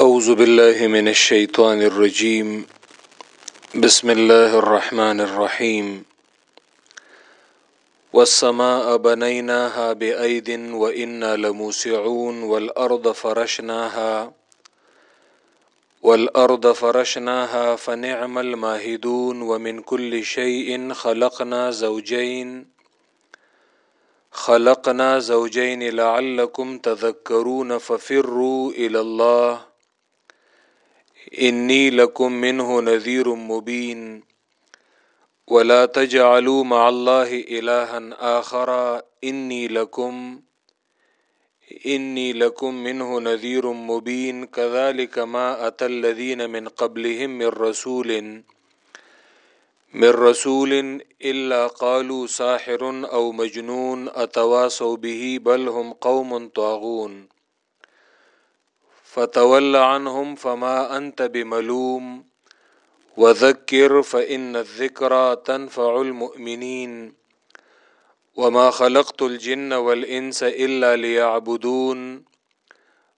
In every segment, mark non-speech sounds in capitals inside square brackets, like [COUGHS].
اعوذ باللہ من الشیطان الرجیم بسم اللہ الرحمن الرحیم والسماء بنيناها بأيد وإنا لموسعون والأرض فرشناها والأرض فرشناها فنعم الماهدون ومن كل شيء خلقنا زوجين. خلقنا زوجين لعلكم تذكرون ففروا إلى الله. انی لکم منہ نذیر مبین ولا تجعلوا مع اللہ الہا آخر انی لکم انی لکم منہ نذیر مبین كذلك ما أتى الذين من قبلهم من رسول من رسول إلا قالوا ساحر أو مجنون أتواصوا به بل هم قوم طاغون فتول عنهم فما أنت بملوم وذكر فإن الذكرى تنفع المؤمنين وما خلقت الجن والإنس إلا ليعبدون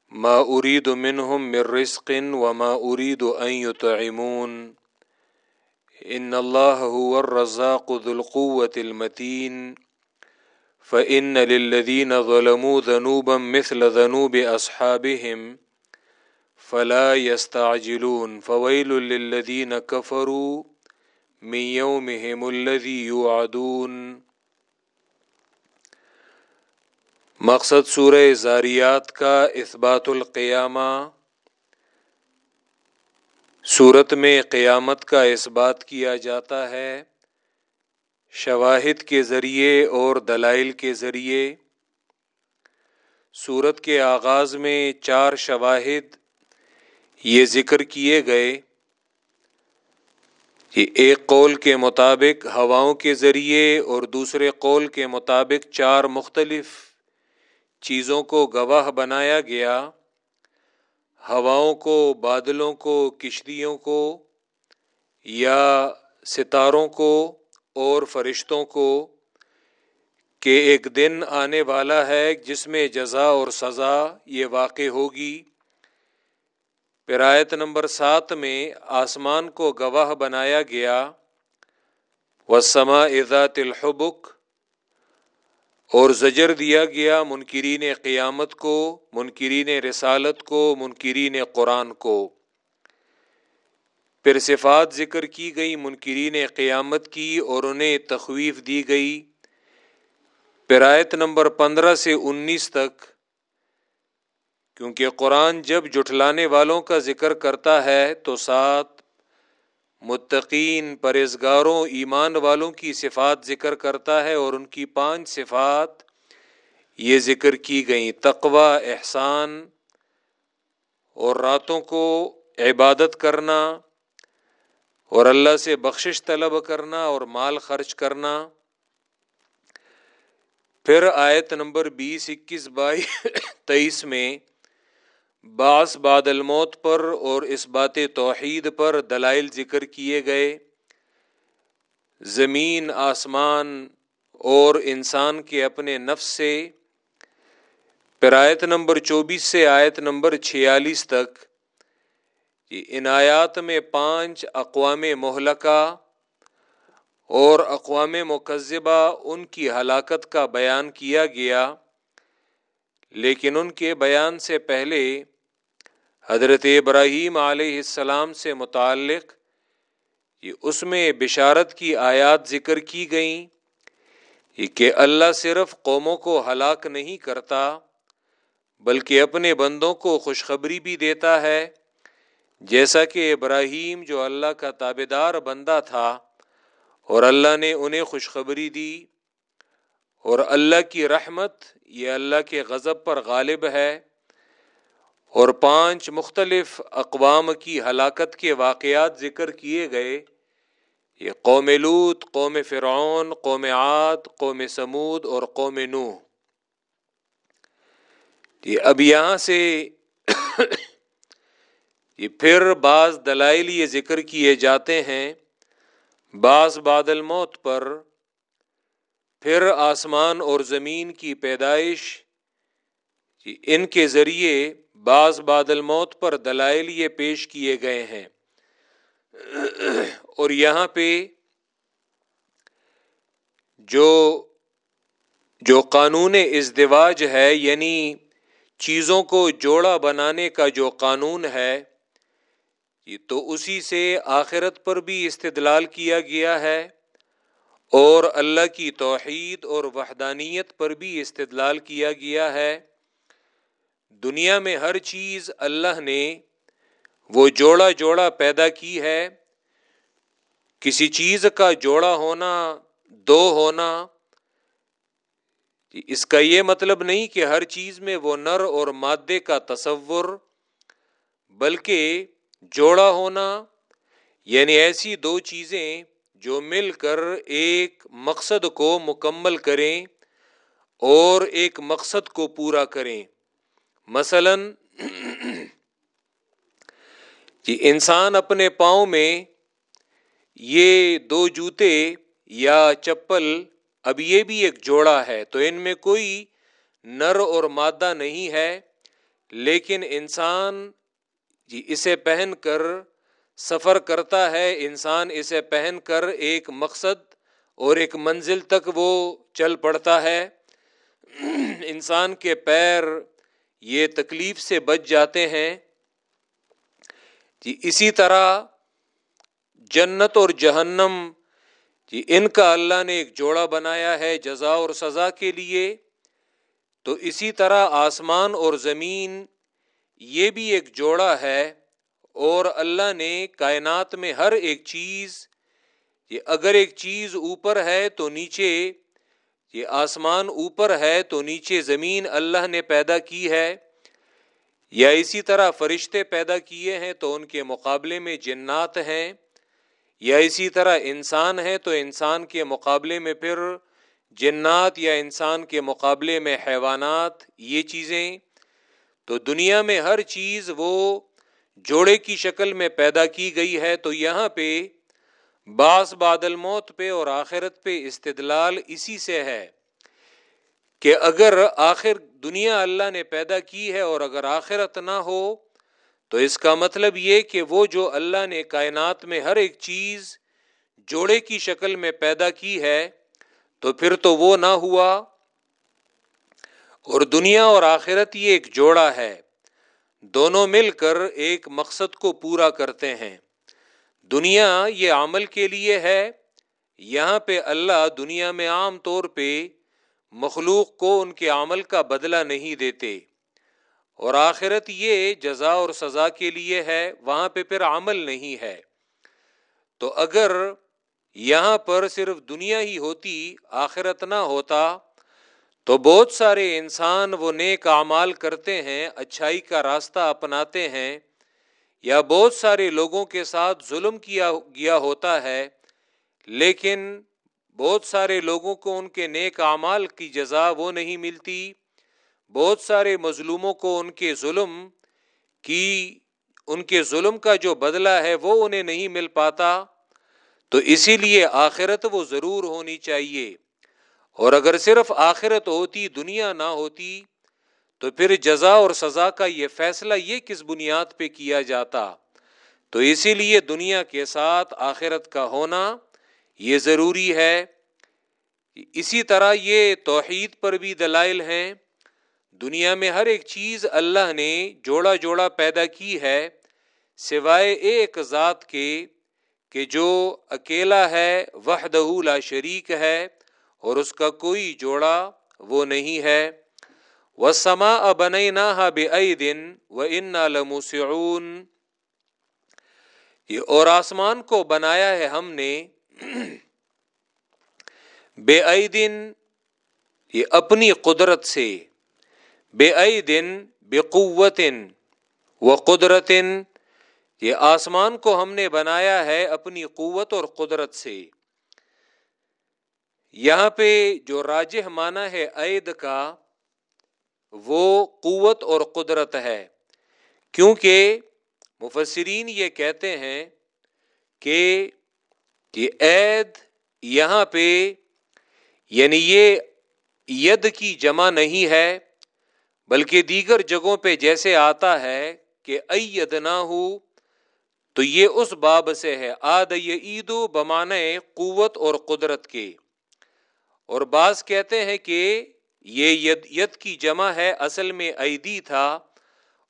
ما أريد منهم من رزق وما أريد أن يطعمون إن الله هو الرزاق ذو القوة المتين فإن للذين ظلموا ذنوبا مثل ذنوب أصحابهم فلا يستعجلون. فويل للذين كفروا من يومهم الذي يوعدون. مقصد سورہ زاریات کا اثبات القیامہ. صورت میں قیامت کا اثبات کیا جاتا ہے، شواہد کے ذریعے اور دلائل کے ذریعے. صورت کے آغاز میں چار شواہد یہ ذکر کیے گئے کہ ایک قول کے مطابق ہواؤں کے ذریعے اور دوسرے قول کے مطابق چار مختلف چیزوں کو گواہ بنایا گیا، ہواؤں کو، بادلوں کو، کشتیوں کو یا ستاروں کو اور فرشتوں کو کہ ایک دن آنے والا ہے جس میں جزا اور سزا یہ واقع ہوگی۔ پرایت نمبر سات میں آسمان کو گواہ بنایا گیا وسما ازات الحبک اور زجر دیا گیا منکرین قیامت کو، منکرین رسالت کو، منکرین قرآن کو۔ پھر صفات ذکر کی گئی منکرین قیامت کی اور انہیں تخویف دی گئی۔ پرایت نمبر پندرہ سے انیس تک کیونکہ قرآن جب جٹلانے والوں کا ذکر کرتا ہے تو سات متقین پرہزگاروں ایمان والوں کی صفات ذکر کرتا ہے اور ان کی پانچ صفات یہ ذکر کی گئیں تقوا احسان اور راتوں کو عبادت کرنا اور اللہ سے بخشش طلب کرنا اور مال خرچ کرنا۔ پھر آیت نمبر بیس، اکیس، بائیس، تیئیس میں بعض بعد الموت پر اور اس بات توحید پر دلائل ذکر کیے گئے۔ زمین، آسمان اور انسان کے اپنے نفس سے۔ پھر آیت نمبر چوبیس سے آیت نمبر چھیالیس تک ان آیات میں پانچ اقوام مہلکہ اور اقوام مقذبہ ان کی ہلاکت کا بیان کیا گیا، لیکن ان کے بیان سے پہلے حضرت ابراہیم علیہ السلام سے متعلق یہ اس میں بشارت کی آیات ذکر کی گئیں کہ اللہ صرف قوموں کو ہلاک نہیں کرتا، بلکہ اپنے بندوں کو خوشخبری بھی دیتا ہے۔ جیسا کہ ابراہیم جو اللہ کا تابے دار بندہ تھا اور اللہ نے انہیں خوشخبری دی اور اللہ کی رحمت یہ اللہ کے غضب پر غالب ہے۔ اور پانچ مختلف اقوام کی ہلاکت کے واقعات ذکر کیے گئے۔ یہ قوم لوت، قوم فرعون، قوم عاد، قوم سمود اور قوم نو یہ اب یہاں سے [COUGHS] یہ پھر بعض دلائل یہ ذکر کیے جاتے ہیں۔ بعض بادل موت پر پھر آسمان اور زمین کی پیدائش ان کے ذریعے بعض بادل موت پر دلائل یہ پیش کیے گئے ہیں۔ اور یہاں پہ جو جو قانون ازدواج ہے یعنی چیزوں کو جوڑا بنانے کا جو قانون ہے تو اسی سے آخرت پر بھی استدلال کیا گیا ہے۔ اور اللہ کی توحید اور وحدانیت پر بھی استدلال کیا گیا ہے۔ دنیا میں ہر چیز اللہ نے وہ جوڑا جوڑا پیدا کی ہے۔ کسی چیز کا جوڑا ہونا، دو ہونا جی، اس کا یہ مطلب نہیں کہ ہر چیز میں وہ نر اور مادے کا تصور، بلکہ جوڑا ہونا یعنی ایسی دو چیزیں جو مل کر ایک مقصد کو مکمل کریں اور ایک مقصد کو پورا کریں۔ مثلا جی انسان اپنے پاؤں میں یہ دو جوتے یا چپل، اب یہ بھی ایک جوڑا ہے، تو ان میں کوئی نر اور مادہ نہیں ہے، لیکن انسان جی اسے پہن کر سفر کرتا ہے، انسان اسے پہن کر ایک مقصد اور ایک منزل تک وہ چل پڑتا ہے۔ انسان کے پیر یہ تکلیف سے بچ جاتے ہیں۔ جی اسی طرح جنت اور جہنم جی ان کا اللہ نے ایک جوڑا بنایا ہے جزا اور سزا کے لیے۔ تو اسی طرح آسمان اور زمین، یہ بھی ایک جوڑا ہے۔ اور اللہ نے کائنات میں ہر ایک چیز یہ اگر ایک چیز اوپر ہے تو نیچے یہ آسمان اوپر ہے تو نیچے زمین اللہ نے پیدا کی ہے۔ یا اسی طرح فرشتے پیدا کیے ہیں تو ان کے مقابلے میں جنات ہیں۔ یا اسی طرح انسان ہے تو انسان کے مقابلے میں پھر جنات یا انسان کے مقابلے میں حیوانات۔ یہ چیزیں تو دنیا میں ہر چیز وہ جوڑے کی شکل میں پیدا کی گئی ہے تو یہاں پہ باس بادل موت پہ اور آخرت پہ استدلال اسی سے ہے کہ اگر آخر دنیا اللہ نے پیدا کی ہے اور اگر آخرت نہ ہو، تو اس کا مطلب یہ کہ وہ جو اللہ نے کائنات میں ہر ایک چیز جوڑے کی شکل میں پیدا کی ہے، تو پھر تو وہ نہ ہوا۔ اور دنیا اور آخرت یہ ایک جوڑا ہے۔ دونوں مل کر ایک مقصد کو پورا کرتے ہیں۔ دنیا یہ عمل کے لیے ہے، یہاں پہ اللہ دنیا میں عام طور پہ مخلوق کو ان کے عمل کا بدلہ نہیں دیتے۔ اور آخرت یہ جزا اور سزا کے لیے ہے، وہاں پہ پھر عمل نہیں ہے۔ تو اگر یہاں پر صرف دنیا ہی ہوتی، آخرت نہ ہوتا، تو بہت سارے انسان وہ نیک اعمال کرتے ہیں، اچھائی کا راستہ اپناتے ہیں۔ یا بہت سارے لوگوں کے ساتھ ظلم کیا گیا ہوتا ہے، لیکن بہت سارے لوگوں کو ان کے نیک اعمال کی جزا وہ نہیں ملتی۔ بہت سارے مظلوموں کو ان کے ظلم کی، ان کے ظلم کا جو بدلہ ہے وہ انہیں نہیں مل پاتا۔ تو اسی لیے آخرت وہ ضرور ہونی چاہیے۔ اور اگر صرف آخرت ہوتی، دنیا نہ ہوتی تو پھر جزا اور سزا کا یہ فیصلہ یہ کس بنیاد پہ کیا جاتا؟ تو اسی لیے دنیا کے ساتھ آخرت کا ہونا یہ ضروری ہے اسی طرح یہ توحید پر بھی دلائل ہیں۔ دنیا میں ہر ایک چیز اللہ نے جوڑا جوڑا پیدا کی ہے، سوائے ایک ذات کے کہ جو اکیلا ہے، وحدہ لا شریک ہے اور اس کا کوئی جوڑا وہ نہیں ہے۔ وہ سما بن نہ دن و ان لموسعون۔ یہ اور آسمان کو بنایا ہے ہم نے۔ [CLEARS THROAT] بے دن یہ اپنی قدرت سے۔ بے دن بے قوت و قدرت یہ آسمان کو ہم نے بنایا ہے اپنی قوت اور قدرت سے۔ یہاں پہ جو راجہ مانا ہے عید کا وہ قوت اور قدرت ہے۔ کیونکہ مفسرین یہ کہتے ہیں کہ یہ عید یہاں پہ یعنی یہ ید کی جمع نہیں ہے، بلکہ دیگر جگہوں پہ جیسے آتا ہے کہ اید نہ ہو تو یہ اس باب سے ہے۔ آد عید و بمان قوت اور قدرت کے۔ اور بعض کہتے ہیں کہ یہ ید ید کی جمع ہے، اصل میں ایدی تھا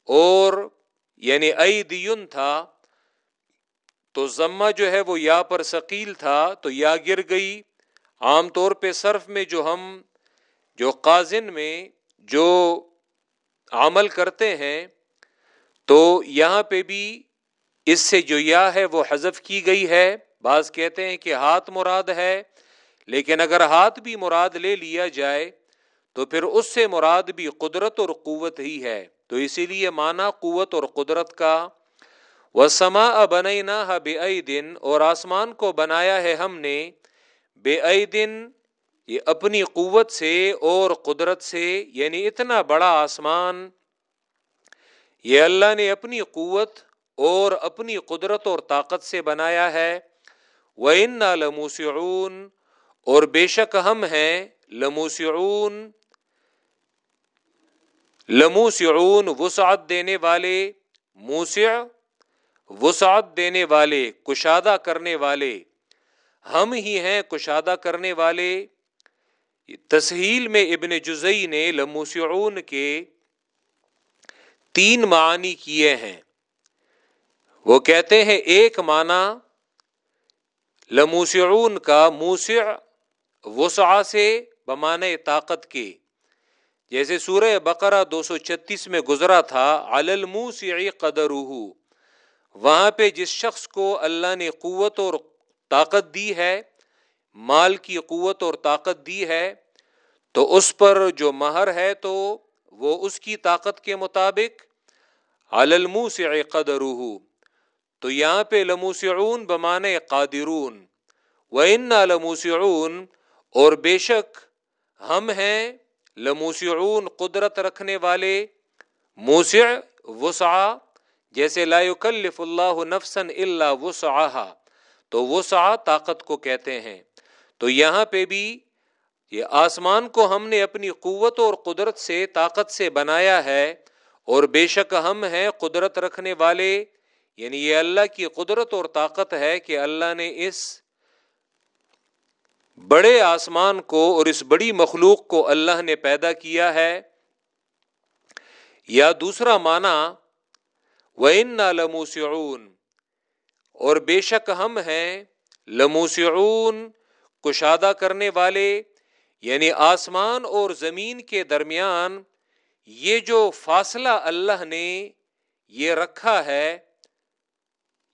اور یعنی ایدیون تھا۔ تو ضمہ جو ہے وہ یا پر ثقیل تھا، تو یا گر گئی۔ عام طور پہ صرف میں جو ہم، جو قازن میں جو عمل کرتے ہیں، تو یہاں پہ بھی اس سے جو یا ہے وہ حذف کی گئی ہے۔ بعض کہتے ہیں کہ ہاتھ مراد ہے، لیکن اگر ہاتھ بھی مراد لے لیا جائے تو پھر اس سے مراد بھی قدرت اور قوت ہی ہے۔ تو اسی لیے مانا قوت اور قدرت کا۔ وہ سما بنا بے دن اور آسمان کو بنایا ہے ہم نے بے دن یہ اپنی قوت سے اور قدرت سے یعنی اتنا بڑا آسمان۔ یہ اللہ نے اپنی قوت اور اپنی قدرت اور طاقت سے بنایا ہے۔ وہ ان لموسعون اور بے شک ہم ہیں لموسعون۔ لموسعون، وسعت دینے والے، موسع، وسعت دینے والے، کشادہ کرنے والے، ہم ہی ہیں کشادہ کرنے والے۔ تسہیل میں ابن جزئی نے لموسعون کے تین معنی کیے ہیں۔ وہ کہتے ہیں ایک معنی، لموسعون کا موسع وسع سے بمانے طاقت کے۔ جیسے سورہ بقرہ دو سو چھتیس میں گزرا تھا الموسع قدر وہاں پہ جس شخص کو اللہ نے قوت اور طاقت دی ہے، مال کی قوت اور طاقت دی ہے، تو اس پر جو مہر ہے تو وہ اس کی طاقت کے مطابق الموسع قدر تو یہاں پہ لموسعون بمانے قادرون۔ و ان لموسعون۔ اور بے شک ہم ہیں لموسعون قدرت رکھنے والے، موسع وسع جیسے لا يكلف اللہ نفسا الا وسعها تو وسع طاقت کو کہتے ہیں۔ تو یہاں پہ بھی یہ آسمان کو ہم نے اپنی قوت اور قدرت سے، طاقت سے بنایا ہے، اور بے شک ہم ہیں قدرت رکھنے والے۔ یعنی یہ اللہ کی قدرت اور طاقت ہے کہ اللہ نے اس بڑے آسمان کو اور اس بڑی مخلوق کو اللہ نے پیدا کیا ہے۔ یا دوسرا معنی و ان لموسعون۔ اور بے شک ہم ہیں لموسعون، کشادہ کرنے والے یعنی آسمان اور زمین کے درمیان یہ جو فاصلہ اللہ نے یہ رکھا ہے،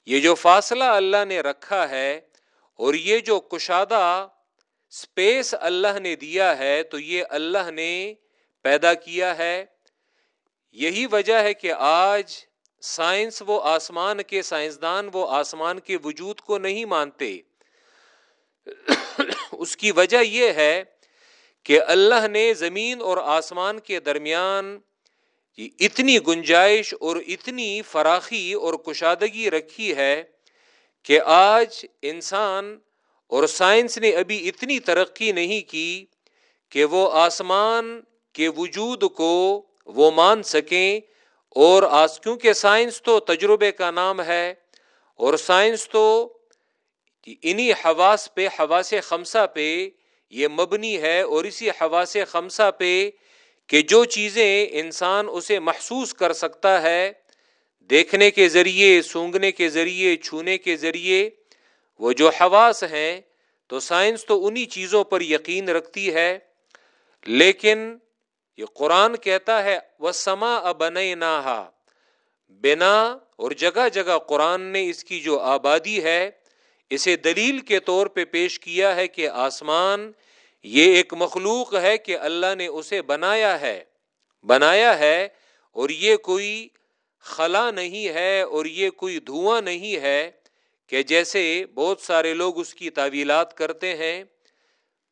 یہ جو فاصلہ اللہ نے رکھا ہے اور یہ جو کشادہ اسپیس اللہ نے دیا ہے تو یہ اللہ نے پیدا کیا ہے۔ یہی وجہ ہے کہ آج سائنس وہ آسمان کے سائنسدان وہ آسمان کے وجود کو نہیں مانتے۔ اس کی وجہ یہ ہے کہ اللہ نے زمین اور آسمان کے درمیان اتنی گنجائش اور اتنی فراخی اور کشادگی رکھی ہے کہ آج انسان اور سائنس نے ابھی اتنی ترقی نہیں کی کہ وہ آسمان کے وجود کو وہ مان سکیں اور آس، کیونکہ سائنس تو تجربے کا نام ہے اور سائنس تو انہی حواس پہ، حواس خمسہ پہ یہ مبنی ہے اور اسی حواس خمسہ پہ کہ جو چیزیں انسان اسے محسوس کر سکتا ہے دیکھنے کے ذریعے سونگنے کے ذریعے، چھونے کے ذریعے وہ جو حواس ہیں تو سائنس تو انہی چیزوں پر یقین رکھتی ہے، لیکن یہ قرآن کہتا ہے وہ سما ابن بنا اور جگہ جگہ قرآن نے اس کی جو آبادی ہے، اسے دلیل کے طور پہ پیش کیا ہے کہ آسمان یہ ایک مخلوق ہے کہ اللہ نے اسے بنایا ہے۔ بنایا ہے اور یہ کوئی خلا نہیں ہے اور یہ کوئی دھواں نہیں ہے۔ کہ جیسے بہت سارے لوگ اس کی تعویلات کرتے ہیں،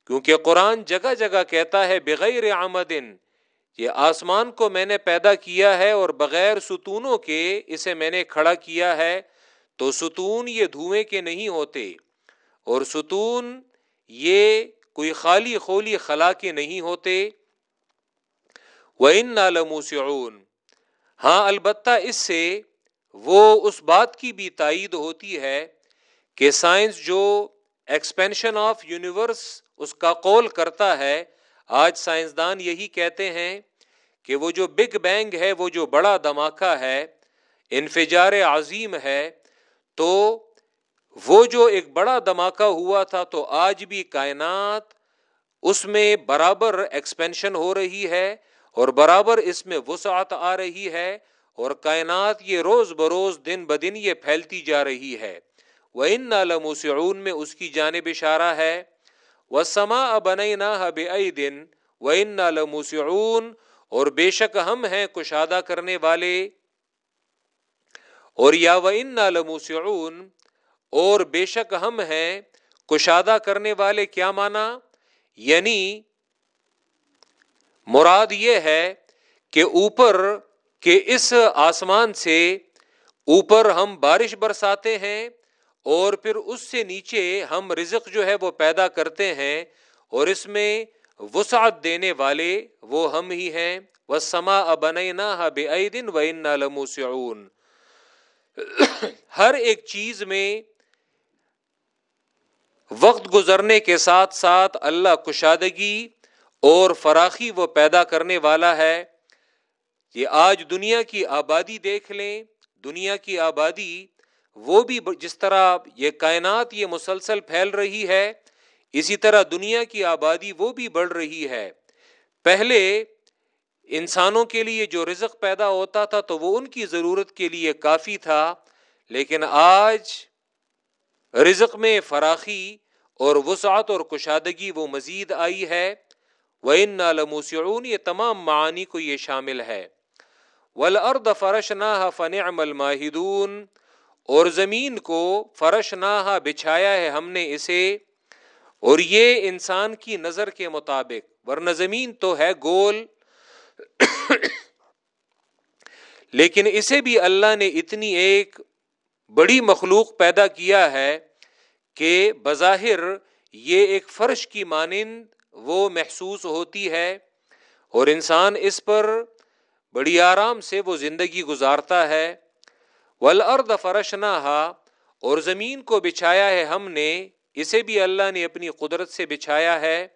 کیونکہ قرآن جگہ جگہ کہتا ہے، بغیر آمدن یہ آسمان کو میں نے پیدا کیا ہے اور بغیر ستونوں کے اسے میں نے کھڑا کیا ہے، تو ستون یہ دھوئیں کے نہیں ہوتے۔ اور ستون یہ کوئی خالی خولی خلا کے نہیں ہوتے۔ و ان نالموسعون ہاں البتہ اس سے وہ اس بات کی بھی تائید ہوتی ہے کہ سائنس جو ایکسپینشن آف یونیورس اس کا قول کرتا ہے، آج سائنسدان یہی کہتے ہیں کہ وہ جو بگ بینگ ہے، وہ جو بڑا دھماکہ ہے، انفجار عظیم ہے، تو وہ جو ایک بڑا دھماکہ ہوا تھا، تو آج بھی کائنات اس میں برابر ایکسپینشن ہو رہی ہے اور برابر اس میں وسعت آ رہی ہے۔ اور کائنات یہ روز بروز دن بدن یہ پھیلتی جا رہی ہے۔ وہ ان نالموسعون میں اس کی جانب اشارہ ہے۔ وہ سما بن بے دن و ان نالموسعون اور بے شک ہم ہیں کشادہ کرنے والے۔ اور یا و ان نالموسعون اور بے شک ہم ہیں کشادہ کرنے والے کیا مانا یعنی مراد یہ ہے کہ اوپر کے اس آسمان سے اوپر ہم بارش برساتے ہیں اور پھر اس سے نیچے ہم رزق جو ہے وہ پیدا کرتے ہیں اور اس میں وسعت دینے والے وہ ہم ہی ہیں۔ وہ سما ابن بے دن و ان ہر ایک چیز میں وقت گزرنے کے ساتھ ساتھ اللہ کشادگی اور فراخی وہ پیدا کرنے والا ہے۔ یہ آج دنیا کی آبادی دیکھ لیں، دنیا کی آبادی وہ بھی جس طرح یہ کائنات یہ مسلسل پھیل رہی ہے، اسی طرح دنیا کی آبادی وہ بھی بڑھ رہی ہے۔ پہلے انسانوں کے لیے جو رزق پیدا ہوتا تھا تو وہ ان کی ضرورت کے لیے کافی تھا، لیکن آج رزق میں فراخی اور وسعت اور کشادگی وہ مزید آئی ہے۔ وہ ان نالموسعون یہ تمام معانی کو یہ شامل ہے۔ ولرد فرش نہ فن عمل اور زمین کو فرش نہ بچھایا ہے ہم نے اسے، اور یہ انسان کی نظر کے مطابق، ورنہ زمین تو ہے گول۔ لیکن اسے بھی اللہ نے اتنی ایک بڑی مخلوق پیدا کیا ہے کہ بظاہر یہ ایک فرش کی مانند وہ محسوس ہوتی ہے، اور انسان اس پر بڑی آرام سے وہ زندگی گزارتا ہے۔ ولرد فرش اور زمین کو بچھایا ہے ہم نے، اسے بھی اللہ نے اپنی قدرت سے بچھایا ہے۔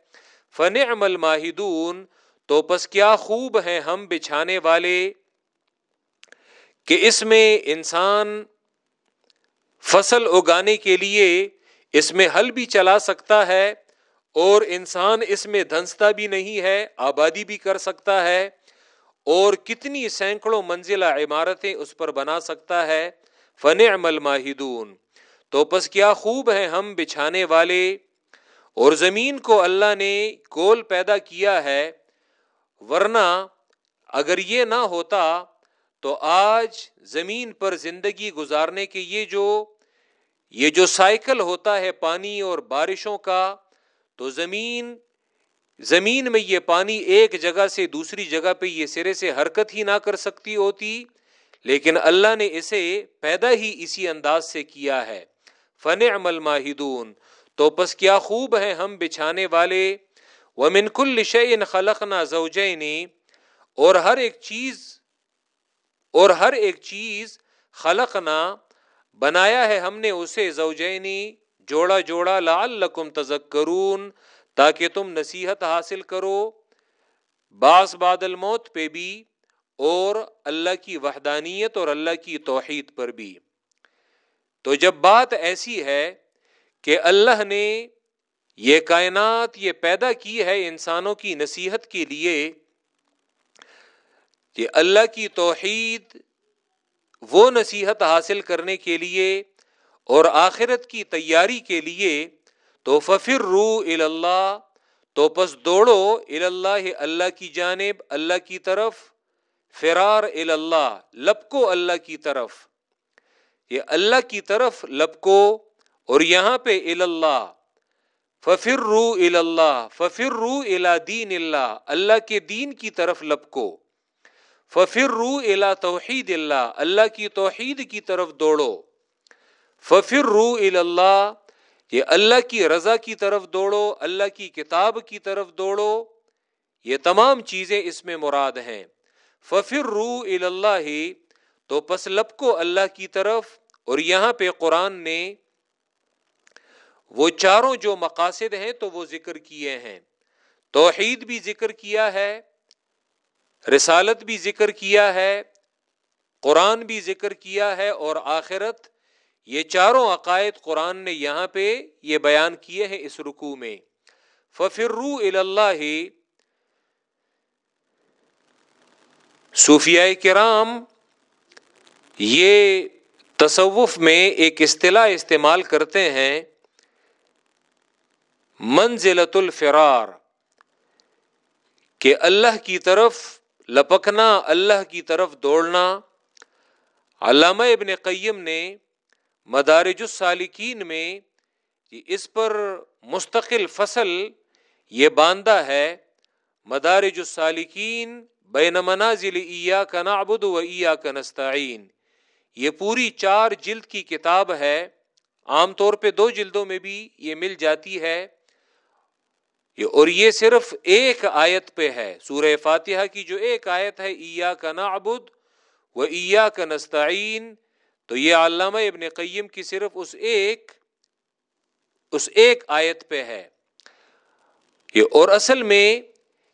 فن عمل ماہدون تو پس کیا خوب ہیں ہم بچھانے والے۔ کہ اس میں انسان فصل اگانے کے لیے اس میں حل بھی چلا سکتا ہے، اور انسان اس میں دھنستا بھی نہیں ہے، آبادی بھی کر سکتا ہے۔ اور کتنی سینکڑوں منزلہ عمارتیں اس پر بنا سکتا ہے؟ فن عمل ماہدون تو پس کیا خوب ہے ہم بچھانے والے؟ اور زمین کو اللہ نے گول پیدا کیا ہے، ورنہ اگر یہ نہ ہوتا تو آج زمین پر زندگی گزارنے کے یہ جو یہ جو سائیکل ہوتا ہے پانی اور بارشوں کا، تو زمین زمین میں یہ پانی ایک جگہ سے دوسری جگہ پہ یہ سرے سے حرکت ہی نہ کر سکتی ہوتی، لیکن اللہ نے اسے پیدا ہی اسی انداز سے کیا ہے۔ فن عمل ماہدون تو پس کیا خوب ہے ہم بچھانے والے۔ وہ منکل شعین خلق نہ اور ہر ایک چیز، اور ہر ایک چیز خلق نہ بنایا ہے ہم نے اسے زوجینی جوڑا جوڑا لال تذکرون۔ تاکہ تم نصیحت حاصل کرو باس بادل موت پہ بھی اور اللہ کی وحدانیت اور اللہ کی توحید پر بھی۔ تو جب بات ایسی ہے کہ اللہ نے یہ کائنات یہ پیدا کی ہے انسانوں کی نصیحت کے لیے، کہ اللہ کی توحید وہ نصیحت حاصل کرنے کے لیے اور آخرت کی تیاری کے لیے تو ففر رو اللہ تو پس دوڑو اللہ اللہ کی جانب، اللہ کی طرف، فرار اللہ لپکو اللہ کی طرف۔ یہ اللہ کی طرف لپکو اور یہاں پہ اللہ ففر رو اللہ ففر رو الا دین اللہ اللہ کے دین کی طرف لپکو۔ ففر رو الا توحید اللہ اللہ کی توحید کی طرف دوڑو۔ ففر رو اللہ یہ اللہ کی رضا کی طرف دوڑو، اللہ کی کتاب کی طرف دوڑو، یہ تمام چیزیں اس میں مراد ہیں۔ ففر رو اللہ تو پس لب کو اللہ کی طرف اور یہاں پہ قرآن نے وہ چاروں جو مقاصد ہیں تو وہ ذکر کیے ہیں۔ توحید بھی ذکر کیا ہے، رسالت بھی ذکر کیا ہے، قرآن بھی ذکر کیا ہے اور آخرت یہ چاروں عقائد قرآن نے یہاں پہ یہ بیان کیے ہیں اس رکو میں۔ ففرو اللہ صوفیاء کرام یہ تصوف میں ایک اصطلاح استعمال کرتے ہیں۔ منزلت الفرار۔ کہ اللہ کی طرف لپکنا، اللہ کی طرف دوڑنا۔ علامہ ابن قیم نے مدارج السالکین میں اس پر مستقل فصل یہ باندھا ہے، مدارج السالکین بین منازل ایا کا نعبد و ایا کا نستعین۔ یہ پوری چار جلد کی کتاب ہے۔ عام طور پہ دو جلدوں میں بھی یہ مل جاتی ہے۔ اور یہ صرف ایک آیت پہ ہے۔ سورہ فاتحہ کی جو ایک آیت ہے ایا کا نعبد و ایا کا نستعین تو یہ علامہ ابن قیم کی صرف اس ایک اس ایک آیت پہ ہے یہ اور اصل میں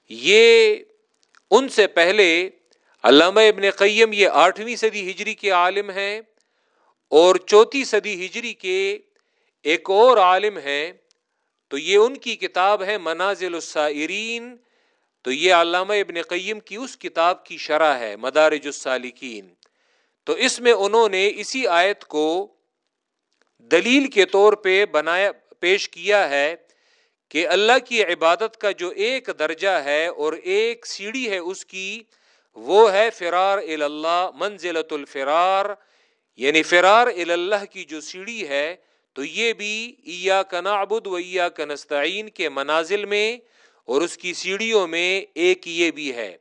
یہ ان سے پہلے علامہ ابن قیم یہ آٹھویں صدی ہجری کے عالم ہیں اور چوتھی صدی ہجری کے ایک اور عالم ہیں، تو یہ ان کی کتاب ہے منازل السائرین، تو یہ علامہ ابن قیم کی اس کتاب کی شرح ہے، مدارج السالکین۔ تو اس میں انہوں نے اسی آیت کو دلیل کے طور پہ بنایا، پیش کیا ہے کہ اللہ کی عبادت کا جو ایک درجہ ہے اور ایک سیڑھی ہے اس کی، وہ ہے فرار اللہ منزلت الفرار یعنی فرار اللہ کی جو سیڑھی ہے، تو یہ بھی ایا کنابد و ایا کنستعین کے منازل میں اور اس کی سیڑھیوں میں ایک یہ بھی ہے۔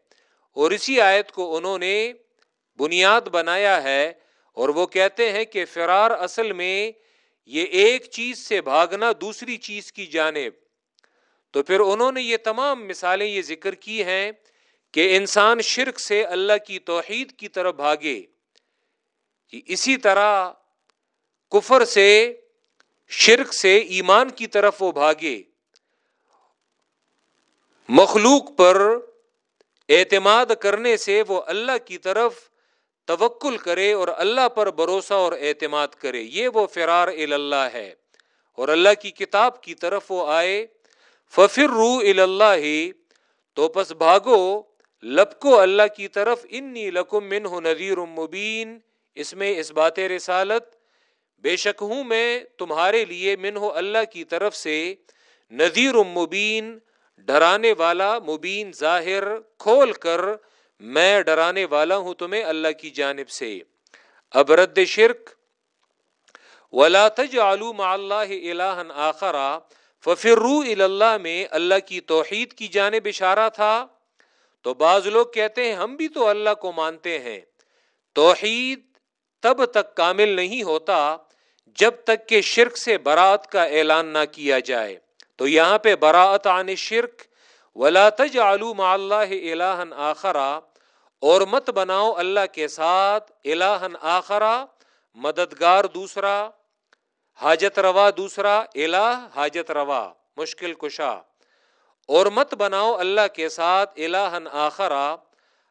اور اسی آیت کو انہوں نے بنیاد بنایا ہے اور وہ کہتے ہیں کہ فرار اصل میں یہ ایک چیز سے بھاگنا دوسری چیز کی جانب۔ تو پھر انہوں نے یہ تمام مثالیں یہ ذکر کی ہیں کہ انسان شرک سے اللہ کی توحید کی طرف بھاگے۔ جی، اسی طرح کفر سے، شرک سے ایمان کی طرف وہ بھاگے۔ مخلوق پر اعتماد کرنے سے وہ اللہ کی طرف توکل کرے اور اللہ پر بھروسہ اور اعتماد کرے، یہ وہ فرار اللہ ہے۔ اور اللہ کی کتاب کی طرف وہ آئے ففر رو اللہ تو پس بھاگو، لپکو اللہ کی طرف، انی لکم من نذیر مبین۔ اس میں اس بات رسالت، بے شک ہوں میں تمہارے لیے من ہو اللہ کی طرف سے نذیر مبین، ڈرانے والا مبین ظاہر، کھول کر میں ڈرانے والا ہوں تمہیں اللہ کی جانب سے۔ اب رد شرک۔ ولا تجعلوا مع اللہ الہا آخرا ففرو اللہ میں اللہ کی توحید کی جانب اشارہ تھا۔ تو بعض لوگ کہتے ہیں، ہم بھی تو اللہ کو مانتے ہیں۔ توحید تب تک کامل نہیں ہوتا جب تک کہ شرک سے برات کا اعلان نہ کیا جائے۔ تو یہاں پہ براعت عن شرک ولا تجعلوا مع اللہ الہا آخرا اور مت بناؤ اللہ کے ساتھ الہا آخرا مددگار دوسرا، حاجت روا دوسرا الہ حاجت روا، مشکل کشا، اور مت بناؤ اللہ کے ساتھ الہن آخرا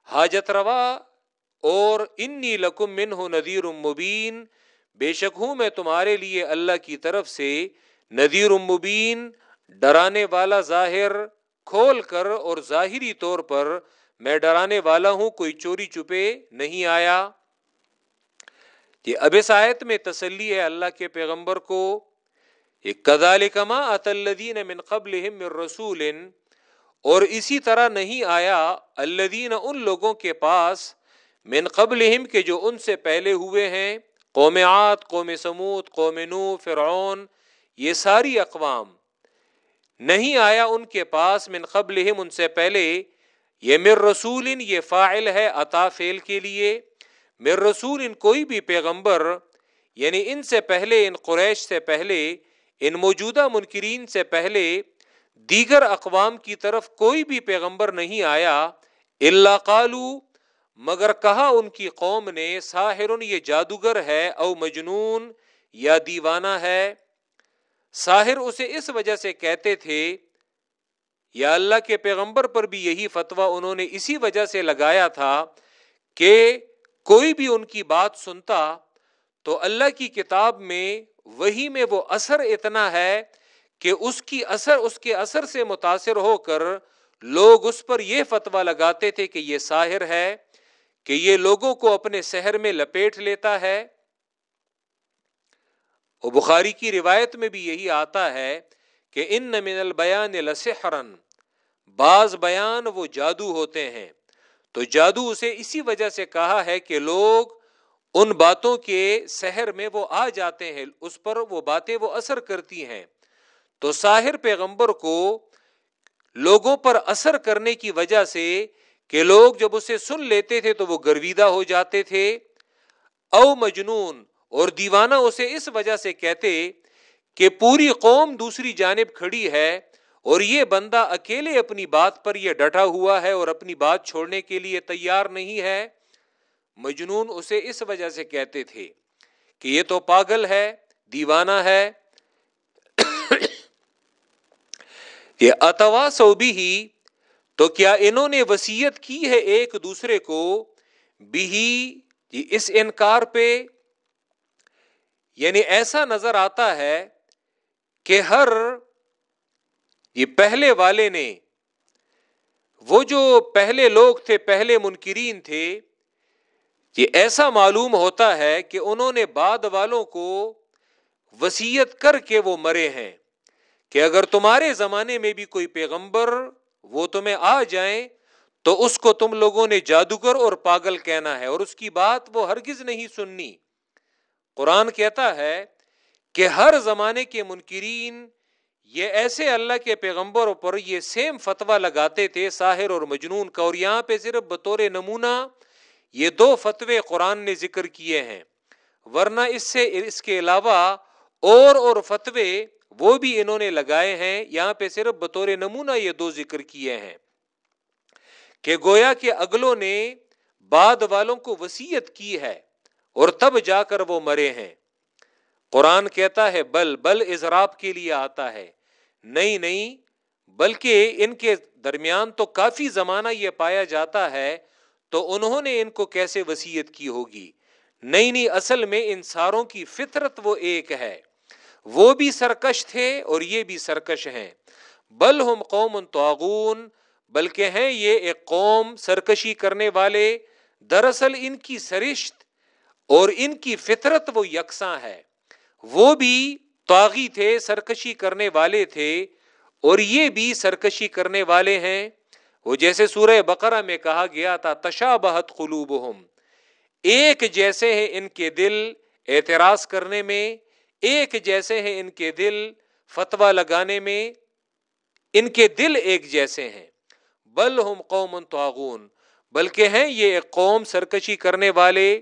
حاجت روا، اور انی لکم من ہو ندیر مبین بے شک ہوں میں تمہارے لیے اللہ کی طرف سے ندیر مبین، ڈرانے والا ظاہر کھول کر اور ظاہری طور پر میں ڈرانے والا ہوں، کوئی چوری چپے نہیں آیا۔ اب اس آیت میں تسلی ہے اللہ کے پیغمبر کو کدال کما اطلدین من قبل رسول، اور اسی طرح نہیں آیا الدین ان لوگوں کے پاس من قبل کے جو ان سے پہلے ہوئے ہیں، قوم عاد، قوم سمود قوم نو فرعون، یہ ساری اقوام۔ نہیں آیا ان کے پاس من قبل ان سے پہلے، یہ مر رسول یہ فاعل ہے عطا فیل کے لیے۔ میر رسول ان کوئی بھی پیغمبر یعنی ان سے پہلے، ان قریش سے پہلے، ان موجودہ منکرین سے پہلے، دیگر اقوام کی طرف کوئی بھی پیغمبر نہیں آیا اللہ قالو، مگر کہا ان کی قوم نے، ساحر، یہ جادوگر ہے، او مجنون، یا دیوانہ ہے۔ ساحر اسے اس وجہ سے کہتے تھے، یا اللہ کے پیغمبر پر بھی یہی فتویٰ انہوں نے اسی وجہ سے لگایا تھا کہ کوئی بھی ان کی بات سنتا تو اللہ کی کتاب میں وہی میں وہ اثر اتنا ہے کہ اس کی اثر اس کے اثر سے متاثر ہو کر لوگ اس پر یہ فتویٰ لگاتے تھے کہ یہ ساحر ہے، کہ یہ لوگوں کو اپنے شہر میں لپیٹ لیتا ہے اور بخاری کی روایت میں بھی یہی آتا ہے کہ ان من البیان لسحرن، بعض بیان وہ جادو ہوتے ہیں۔ تو جادو اسے اسی وجہ سے کہا ہے کہ لوگ ان باتوں کے سحر میں وہ آ جاتے ہیں، اس پر وہ باتیں وہ اثر کرتی ہیں۔ تو ساحر پیغمبر کو لوگوں پر اثر کرنے کی وجہ سے کہ لوگ جب اسے سن لیتے تھے تو وہ گرویدہ ہو جاتے تھے۔ او مجنون اور دیوانہ اسے اس وجہ سے کہتے کہ پوری قوم دوسری جانب کھڑی ہے اور یہ بندہ اکیلے اپنی بات پر یہ ڈٹا ہوا ہے اور اپنی بات چھوڑنے کے لیے تیار نہیں ہے۔ مجنون اسے اس وجہ سے کہتے تھے کہ یہ تو پاگل ہے، دیوانہ ہے۔ یہ اتوا سوبی ہی تو کیا انہوں نے وسیعت کی ہے ایک دوسرے کو؟ بھی جی اس انکار پہ یعنی ایسا نظر آتا ہے کہ ہر یہ پہلے والے نے، وہ جو پہلے لوگ تھے، پہلے منکرین تھے، یہ ایسا معلوم ہوتا ہے کہ انہوں نے بعد والوں کو وسیعت کر کے وہ مرے ہیں کہ اگر تمہارے زمانے میں بھی کوئی پیغمبر وہ تمہیں آ جائیں تو اس کو تم لوگوں نے جادوگر اور پاگل کہنا ہے اور اس کی بات وہ ہرگز نہیں سننی۔ قرآن کہتا ہے کہ ہر زمانے کے منکرین، یہ ایسے اللہ کے پیغمبروں پر یہ سیم فتوا لگاتے تھے، ساحر اور مجنون کا، اور یہاں پہ صرف بطور نمونہ یہ دو فتوے قرآن نے ذکر کیے ہیں۔ ورنہ اس سے، اس کے علاوہ اور اور فتوے وہ بھی انہوں نے لگائے ہیں۔ یہاں پہ صرف بطور نمونہ یہ دو ذکر کیے ہیں کہ گویا کے اگلوں نے بعد والوں کو وسیعت کی ہے۔ اور تب جا کر وہ مرے ہیں۔ قرآن کہتا ہے، بل بل اضراب کے لیے آتا ہے۔ نہیں نہیں، بلکہ ان کے درمیان تو کافی زمانہ یہ پایا جاتا ہے، تو انہوں نے ان کو کیسے وسیعت کی ہوگی؟ نہیں نہیں، اصل میں ان ساروں کی فطرت وہ ایک ہے۔ وہ بھی سرکش تھے اور یہ بھی سرکش ہیں۔ بل ہم قوم تعاون بلکہ ہیں یہ ایک قوم سرکشی کرنے والے۔ دراصل ان کی سرشت اور ان کی فطرت وہ یکساں ہے۔ وہ بھی تاغی تھے، سرکشی کرنے والے تھے اور یہ بھی سرکشی کرنے والے ہیں۔ وہ جیسے سورہ بقرہ میں کہا گیا تھا تشا بہت ایک جیسے ہیں ان کے دل اعتراض کرنے میں، ایک جیسے ہیں ان کے دل فتوا لگانے میں۔ ان کے دل ایک جیسے ہیں۔ بل ہم قوم تعاون بلکہ ہیں یہ ایک قوم سرکشی کرنے والے۔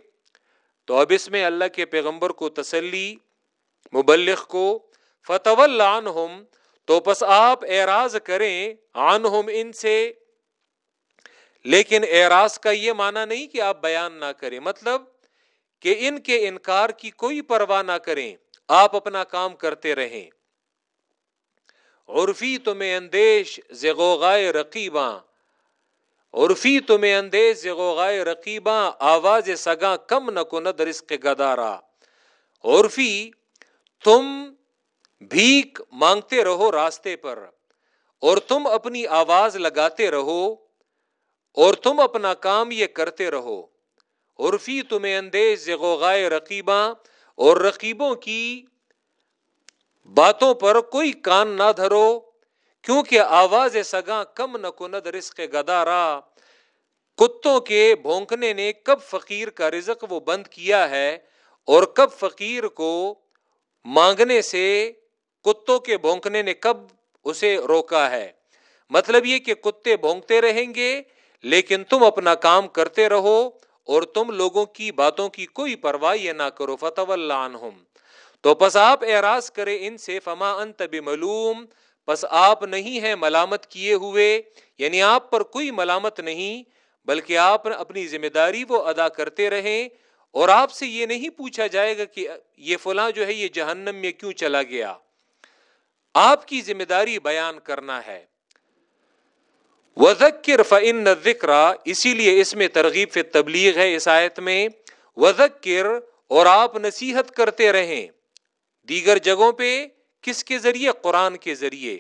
تو اب اس میں اللہ کے پیغمبر کو تسلی، مبلغ کو فتو ہم تو پس آپ اعراض کریں آن ہم ان سے۔ لیکن اعراض کا یہ معنی نہیں کہ آپ بیان نہ کریں مطلب کہ ان کے انکار کی کوئی پرواہ نہ کریں، آپ اپنا کام کرتے رہیں۔ عرفی تمہیں اندیش، زغوغائے رقیباں۔ عرفی تمہیں اندیش زغوغائے رقیباں، آواز سگا کم نہ کو ند رزق گدارا۔ عرفی، تم بھیک مانگتے رہو راستے پر، اور تم اپنی آواز لگاتے رہو، اور تم اپنا کام یہ کرتے رہو۔ عرفی تمہیں اندیش زغوغائے رقیباں، اور رقیبوں کی باتوں پر کوئی کان نہ دھرو۔ کیونکہ آواز سگا کم نہ کند رزق گدارا، کتوں کے بھونکنے نے کب فقیر کا رزق وہ بند کیا ہے اور کب فقیر کو مانگنے سے کتوں کے بھونکنے نے کب اسے روکا ہے۔ مطلب یہ کہ کتے بھونکتے رہیں گے، لیکن تم اپنا کام کرتے رہو اور تم لوگوں کی باتوں کی کوئی پرواہ یہ نہ کرو فتح اللہ عنہم۔ تو پس آپ اعراض کرے ان سے، فما انت بملوم بس آپ نہیں ہیں ملامت کیے ہوئے یعنی آپ پر کوئی ملامت نہیں، بلکہ آپ اپنی ذمہ داری وہ ادا کرتے رہیں اور آپ سے یہ نہیں پوچھا جائے گا کہ یہ فلاں جو ہے یہ جہنم میں کیوں چلا گیا۔ آپ کی ذمہ داری بیان کرنا ہے۔ وزکر فن ذکر اسی لیے اس میں ترغیب فی تبلیغ ہے اس آیت میں۔ وزکر اور آپ نصیحت کرتے رہیں۔ دیگر جگہوں پہ کس کے ذریعے؟ قرآن کے ذریعے۔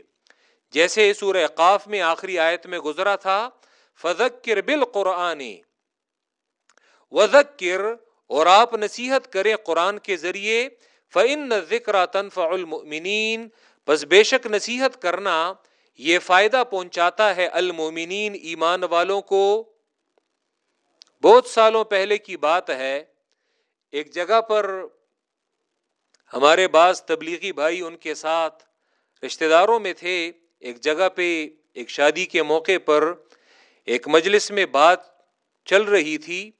جیسے سورہ قاف میں آخری آیت میں گزرا تھا، فذکر بالقرآن۔ وذکر، اور آپ نصیحت کریں قرآن کے ذریعے فن ذکر تنفع المؤمنین بس بے شک نصیحت کرنا یہ فائدہ پہنچاتا ہے المومنین ایمان والوں کو۔ بہت سالوں پہلے کی بات ہے، ایک جگہ پر ہمارے بعض تبلیغی بھائی ان کے ساتھ رشتہ داروں میں تھے، ایک جگہ پہ، ایک شادی کے موقع پر ایک مجلس میں بات چل رہی تھی۔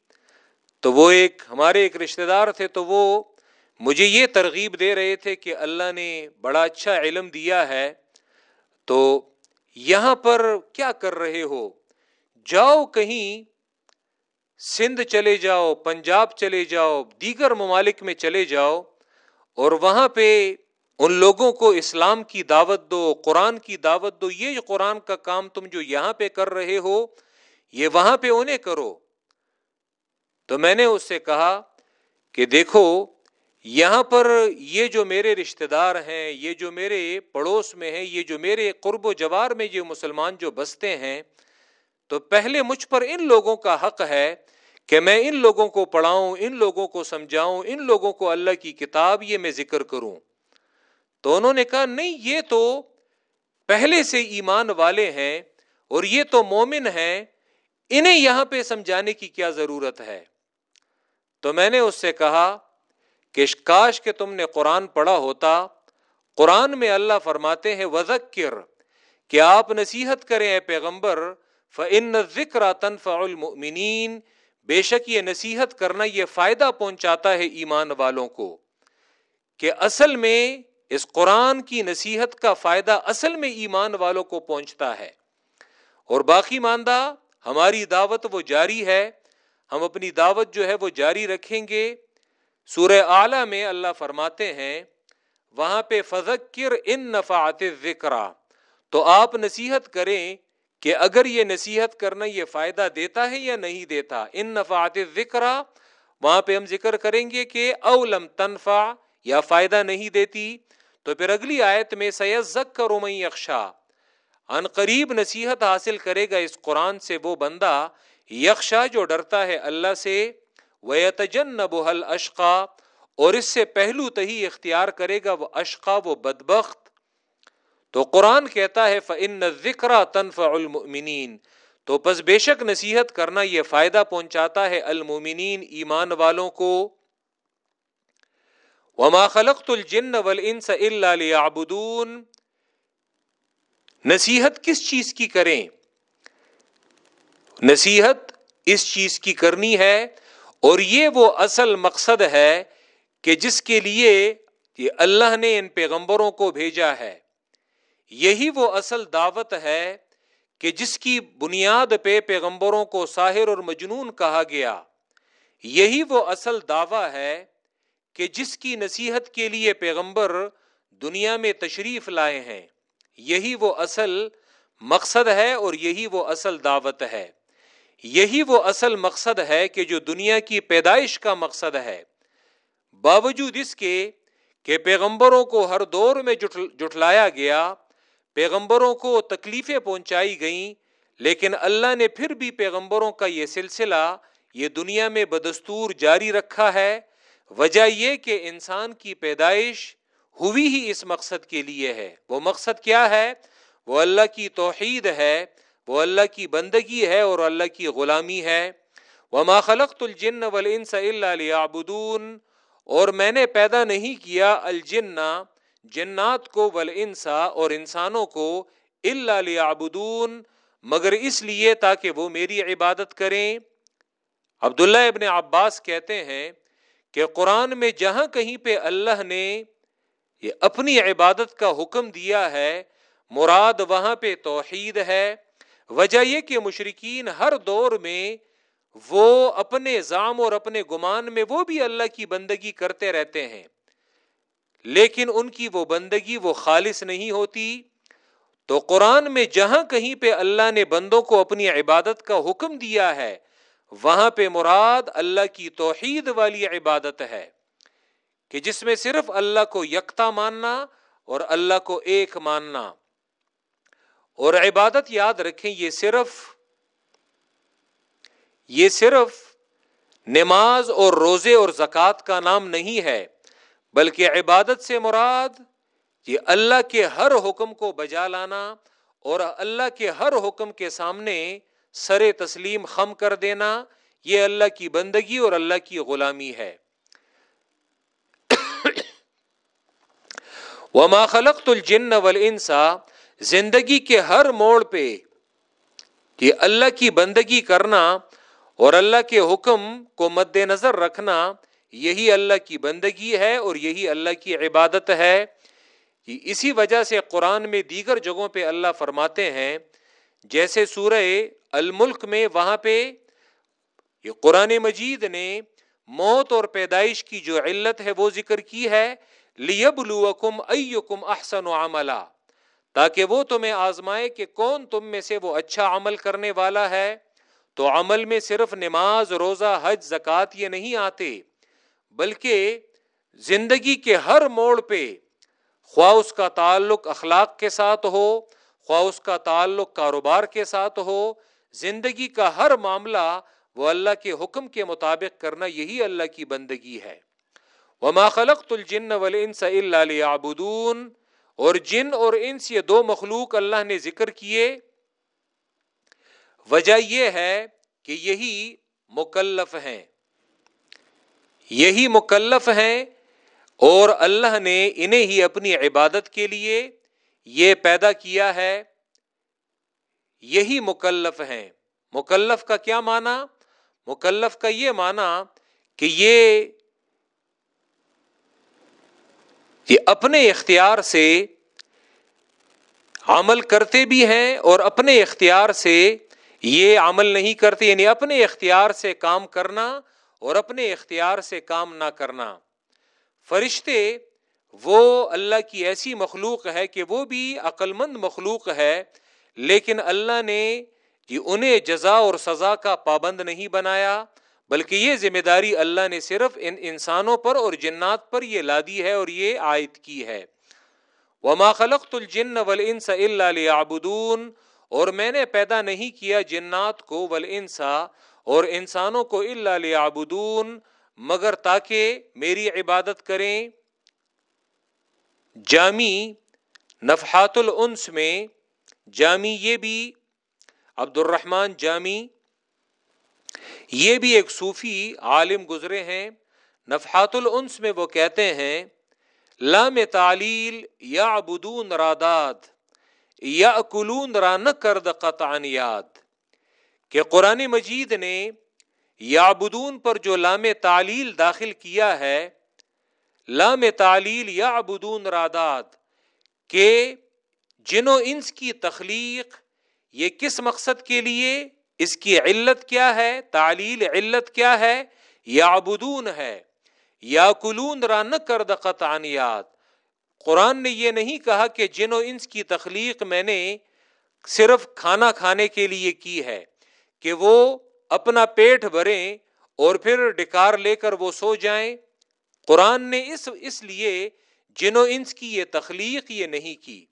تو وہ ایک، ہمارے ایک رشتہ دار تھے، تو وہ مجھے یہ ترغیب دے رہے تھے کہ اللہ نے بڑا اچھا علم دیا ہے۔ تو یہاں پر کیا کر رہے ہو؟ جاؤ کہیں، سندھ چلے جاؤ، پنجاب چلے جاؤ، دیگر ممالک میں چلے جاؤ۔ اور وہاں پہ ان لوگوں کو اسلام کی دعوت دو، قرآن کی دعوت دو، یہ قرآن کا کام تم جو یہاں پہ کر رہے ہو، یہ وہاں پہ انہیں کرو۔ تو میں نے اس سے کہا کہ دیکھو، یہاں پر یہ جو میرے رشتہ دار ہیں، یہ جو میرے پڑوس میں ہیں، یہ جو میرے قرب و جوار میں جو مسلمان جو بستے ہیں، تو پہلے مجھ پر ان لوگوں کا حق ہے کہ میں ان لوگوں کو پڑھاؤں، ان لوگوں کو سمجھاؤں، ان لوگوں کو اللہ کی کتاب یہ میں ذکر کروں۔ تو انہوں نے کہا، نہیں، یہ تو پہلے سے ایمان والے ہیں اور یہ تو مومن ہیں، انہیں یہاں پہ سمجھانے کی کیا ضرورت ہے؟ تو میں نے اس سے کہا کہ کاش کہ تم نے قرآن پڑھا ہوتا۔ قرآن میں اللہ فرماتے ہیں وزکر کہ آپ نصیحت کریں اے پیغمبر فن ذکر تنفع المؤمنین بے شک یہ نصیحت کرنا یہ فائدہ پہنچاتا ہے ایمان والوں کو کہ اصل میں اس قرآن کی نصیحت کا فائدہ اصل میں ایمان والوں کو پہنچتا ہے۔ اور باقی ماندہ، ہماری دعوت وہ جاری ہے، ہم اپنی دعوت جو ہے وہ جاری رکھیں گے۔ سورہ اعلی میں اللہ فرماتے ہیں، وہاں پہ فضکر ان نفعات ذکر تو آپ نصیحت کریں کہ اگر یہ نصیحت کرنا یہ فائدہ دیتا ہے یا نہیں دیتا؟ ان نفعات ذکر وہاں پہ ہم ذکر کریں گے کہ اولم تنفع، یا فائدہ نہیں دیتی۔ تو پھر اگلی آیت میں سید زک کا رومئی ان قریب نصیحت حاصل کرے گا اس قرآن سے وہ بندہ یکشا جو ڈرتا ہے اللہ سے ویتجن بحل اشقا اور اس سے پہلو تہی اختیار کرے گا، وہ اشقا، وہ بدبخت۔ تو قرآن کہتا ہے فن ذکر تنف المنین تو بس بے شک نصیحت کرنا یہ فائدہ پہنچاتا ہے المومنین ایمان والوں کو۔ وما خلقت الجن والانس الا ليعبدون۔ نصیحت کس چیز کی کریں؟ نصیحت اس چیز کی کرنی ہے اور یہ وہ اصل مقصد ہے کہ جس کے لیے یہ اللہ نے ان پیغمبروں کو بھیجا ہے۔ یہی وہ اصل دعوت ہے کہ جس کی بنیاد پہ پیغمبروں کو ساحر اور مجنون کہا گیا، یہی وہ اصل دعویٰ ہے کہ جس کی نصیحت کے لیے پیغمبر دنیا میں تشریف لائے ہیں۔ یہی وہ اصل مقصد ہے اور یہی وہ اصل دعوت ہے۔ یہی وہ اصل مقصد ہے کہ جو دنیا کی پیدائش کا مقصد ہے۔ باوجود اس کے کہ پیغمبروں کو ہر دور میں جٹلایا گیا پیغمبروں کو تکلیفیں پہنچائی گئیں، لیکن اللہ نے پھر بھی پیغمبروں کا یہ سلسلہ یہ دنیا میں بدستور جاری رکھا ہے۔ وجہ یہ کہ انسان کی پیدائش ہوئی ہی اس مقصد کے لیے ہے۔ وہ مقصد کیا ہے؟ وہ اللہ کی توحید ہے، وہ اللہ کی بندگی ہے اور اللہ کی غلامی ہے۔ وما خلقت الجن والانس الا ليعبدون اور میں نے پیدا نہیں کیا الجن جنات کو والانسا اور انسانوں کو الا ليعبدون مگر اس لیے تاکہ وہ میری عبادت کریں۔ عبداللہ ابن عباس کہتے ہیں کہ قرآن میں جہاں کہیں پہ اللہ نے یہ اپنی عبادت کا حکم دیا ہے، مراد وہاں پہ توحید ہے۔ وجہ یہ کہ مشرقین ہر دور میں وہ اپنے زام اور اپنے گمان میں وہ بھی اللہ کی بندگی کرتے رہتے ہیں۔ لیکن ان کی وہ بندگی وہ خالص نہیں ہوتی، تو قرآن میں جہاں کہیں پہ اللہ نے بندوں کو اپنی عبادت کا حکم دیا ہے، وہاں پہ مراد اللہ کی توحید والی عبادت ہے کہ جس میں صرف اللہ کو یکتا ماننا اور اللہ کو ایک ماننا۔ اور عبادت یاد رکھیں، یہ صرف یہ صرف نماز اور روزے اور زکوٰۃ کا نام نہیں ہے۔ بلکہ عبادت سے مراد یہ اللہ کے ہر حکم کو بجا لانا اور اللہ کے ہر حکم کے سامنے سر تسلیم خم کر دینا، یہ اللہ کی بندگی اور اللہ کی غلامی ہے۔ [COUGHS] وما خلقت الجن والانسا زندگی کے ہر موڑ پہ کہ اللہ کی بندگی کرنا اور اللہ کے حکم کو مد نظر رکھنا یہی اللہ کی بندگی ہے اور یہی اللہ کی عبادت ہے۔ اسی وجہ سے قرآن میں دیگر جگہوں پہ اللہ فرماتے ہیں، جیسے سورہ الملک میں وہاں پہ یہ قرآن مجید نے موت اور پیدائش کی جو علت ہے وہ ذکر کی ہے۔ لیبلوکم ایکم احسن عملا، تاکہ وہ تمہیں آزمائے کہ کون تم میں سے وہ اچھا عمل کرنے والا ہے۔ تو عمل میں صرف نماز، روزہ، حج زکات یہ نہیں آتے۔ بلکہ زندگی کے ہر موڑ پہ خواہ اس کا تعلق اخلاق کے ساتھ ہو، خواہ اس کا تعلق کاروبار کے ساتھ ہو، زندگی کا ہر معاملہ وہ اللہ کے حکم کے مطابق کرنا یہی اللہ کی بندگی ہے۔ وما خلقت الجن والانس الا ليعبدون۔ اور جن اور انس یہ دو مخلوق اللہ نے ذکر کیے۔ وجہ یہ ہے کہ یہی مکلف ہیں۔ یہی مکلف ہیں اور اللہ نے انہیں ہی اپنی عبادت کے لیے یہ پیدا کیا ہے۔ یہی مکلف ہیں۔ مکلف کا کیا معنی؟ مکلف کا یہ معنی کہ یہ اپنے اختیار سے عمل کرتے بھی ہیں اور اپنے اختیار سے یہ عمل نہیں کرتے یعنی اپنے اختیار سے کام کرنا اور اپنے اختیار سے کام نہ کرنا۔ فرشتے، وہ اللہ کی ایسی مخلوق ہے کہ وہ بھی عقل مند مخلوق ہے، لیکن اللہ نے جی انہیں جزا اور سزا کا پابند نہیں بنایا، بلکہ یہ ذمہ داری اللہ نے صرف ان انسانوں پر اور جنات پر یہ لا دی ہے اور یہ عائد کی ہے۔ وما خلقت الجن والانس الا ليعبدون اور میں نے پیدا نہیں کیا جنات کو والانسا اور انسانوں کو الا ليعبدون مگر تاکہ میری عبادت کریں۔ جامی نفحات الانس میں، جامی یہ بھی عبد الرحمن جامی، یہ بھی ایک صوفی عالم گزرے ہیں۔ نفحات الانس میں وہ کہتے ہیں لام تعلیل یا ابدون راداد یا اکلون ران کرد قطعنیات کہ قرآن مجید نے یا ابدون پر جو لام تعلیل داخل کیا ہے، لام تعلیل یا ابدون راداد، کہ جنو انس کی تخلیق، یہ کس مقصد کے لیے، اس کی علت کیا ہے، تعلیل علت کیا ہے یا ابدون ہے یا کلون را نہ کرد قطعنیات۔ قرآن نے یہ نہیں کہا کہ جن و انس کی تخلیق میں نے صرف کھانا کھانے کے لیے کی ہے۔ کہ وہ اپنا پیٹ بھریں اور پھر ڈکار لے کر وہ سو جائیں۔ قرآن نے اس اس لیے جن و انس کی یہ تخلیق یہ نہیں کی۔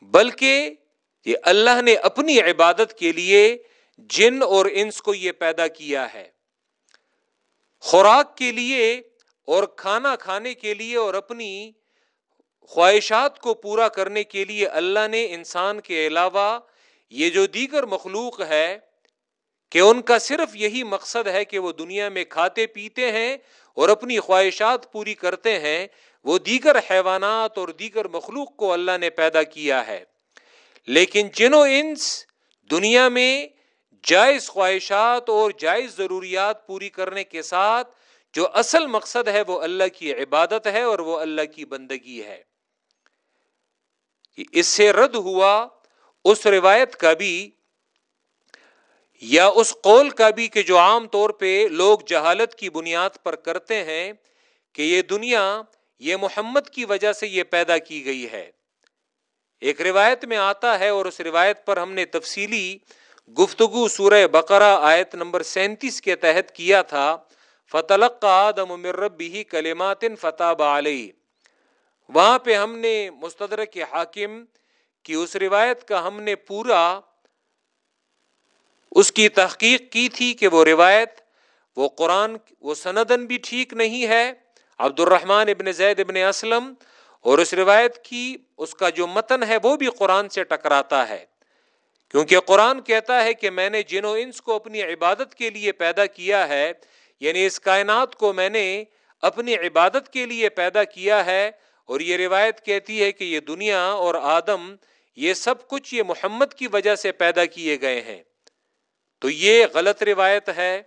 بلکہ یہ اللہ نے اپنی عبادت کے لیے جن اور انس کو یہ پیدا کیا ہے۔ خوراک کے لیے اور کھانا کھانے کے لیے اور اپنی خواہشات کو پورا کرنے کے لیے اللہ نے انسان کے علاوہ یہ جو دیگر مخلوق ہے کہ ان کا صرف یہی مقصد ہے کہ وہ دنیا میں کھاتے پیتے ہیں اور اپنی خواہشات پوری کرتے ہیں، وہ دیگر حیوانات اور دیگر مخلوق کو اللہ نے پیدا کیا ہے۔ لیکن جنو انس دنیا میں جائز خواہشات اور جائز ضروریات پوری کرنے کے ساتھ جو اصل مقصد ہے وہ اللہ کی عبادت ہے اور وہ اللہ کی بندگی ہے۔ اس سے رد ہوا اس روایت کا بھی یا اس قول کا بھی کہ جو عام طور پہ لوگ جہالت کی بنیاد پر کرتے ہیں کہ یہ دنیا، یہ محمد کی وجہ سے یہ پیدا کی گئی ہے۔ ایک روایت میں آتا ہے اور اس روایت پر ہم نے تفصیلی گفتگو سورہ بقرہ آیت نمبر سینتیس کے تحت کیا تھا۔ فتلق کا آدم مرب بھی کلمات فتح علیہ وہاں پہ ہم نے مستدرک حاکم کی اس روایت کا ہم نے پورا اس کی تحقیق کی تھی کہ وہ روایت، وہ قرآن، وہ سندن بھی ٹھیک نہیں ہے عبد الرحمن ابن زید ابن اسلم، اور اس روایت کی اس کا جو متن ہے وہ بھی قرآن سے ٹکراتا ہے۔ کیونکہ قرآن کہتا ہے کہ میں نے جن و انس کو اپنی عبادت کے لیے پیدا کیا ہے یعنی اس کائنات کو میں نے اپنی عبادت کے لیے پیدا کیا ہے، اور یہ روایت کہتی ہے کہ یہ دنیا اور آدم یہ سب کچھ یہ محمد کی وجہ سے پیدا کیے گئے ہیں۔ تو یہ غلط روایت ہے۔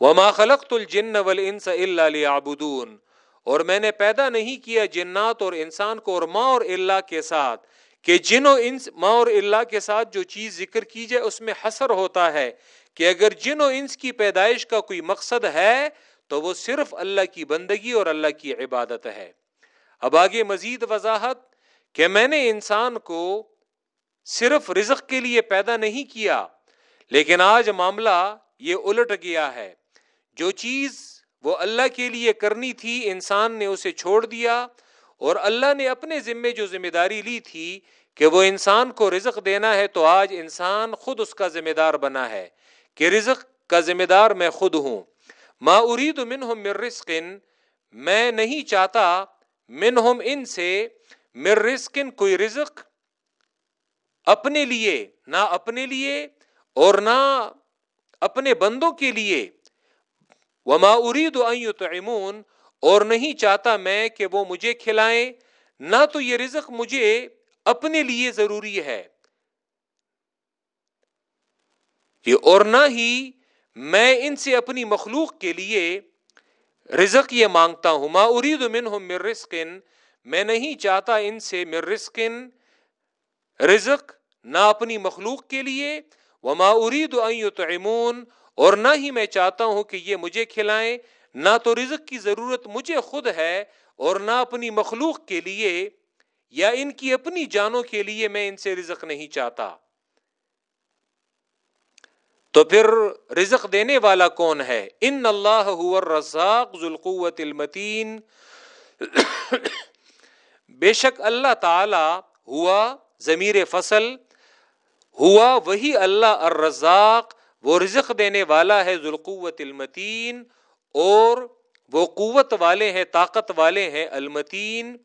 وما خلقت الجن والانس الا ليعبدون۔ اور میں نے پیدا نہیں کیا جنات اور انسان کو اور ماں اور اللہ کے ساتھ۔ کہ جن و انس، ماں اور اللہ کے ساتھ جو چیز ذکر کی جائے اس میں حسر ہوتا ہے۔ کہ اگر جن و انس کی پیدائش کا کوئی مقصد ہے، تو وہ صرف اللہ کی بندگی اور اللہ کی عبادت ہے۔ اب آگے مزید وضاحت۔ کہ میں نے انسان کو صرف رزق کے لیے پیدا نہیں کیا، لیکن آج معاملہ یہ الٹ گیا ہے۔ جو چیز وہ اللہ کے لیے کرنی تھی، انسان نے اسے چھوڑ دیا اور اللہ نے اپنے ذمے جو ذمہ داری لی تھی کہ وہ انسان کو رزق دینا ہے، تو آج انسان خود اس کا ذمہ دار بنا ہے کہ رزق کا ذمہ دار میں خود ہوں۔ ما ارید منہم من رزق میں نہیں چاہتا منہم ان سے من رزق کوئی رزق اپنے لیے، نہ اپنے لیے اور نہ اپنے بندوں کے لیے۔ وما ارید ان اور نہیں چاہتا میں کہ وہ مجھے کھلائیں۔ نہ تو یہ رزق مجھے اپنے لیے ضروری ہے۔ یہ اور نہ ہی میں ان سے اپنی مخلوق کے لیے رزق یہ مانگتا ہوں۔ ما ارید منہم من رزق میں نہیں چاہتا ان سے من رزق رزق نہ اپنی مخلوق کے لیے، وما ارید ان یطعمون، اور نہ ہی میں چاہتا ہوں کہ یہ مجھے کھلائیں، نہ تو رزق کی ضرورت مجھے خود ہے اور نہ اپنی مخلوق کے لیے، یا ان کی اپنی جانوں کے لیے میں ان سے رزق نہیں چاہتا۔ تو پھر رزق دینے والا کون ہے؟ ان اللہ الرزاق ذوالقوت المتین۔ بے شک اللہ تعالی ہوا ضمیر فصل، ہوا وہی اللہ الرزاق، وہ رزق دینے والا ہے ذوالقوت المتین اور وہ قوت والے ہیں، طاقت والے ہیں المتین۔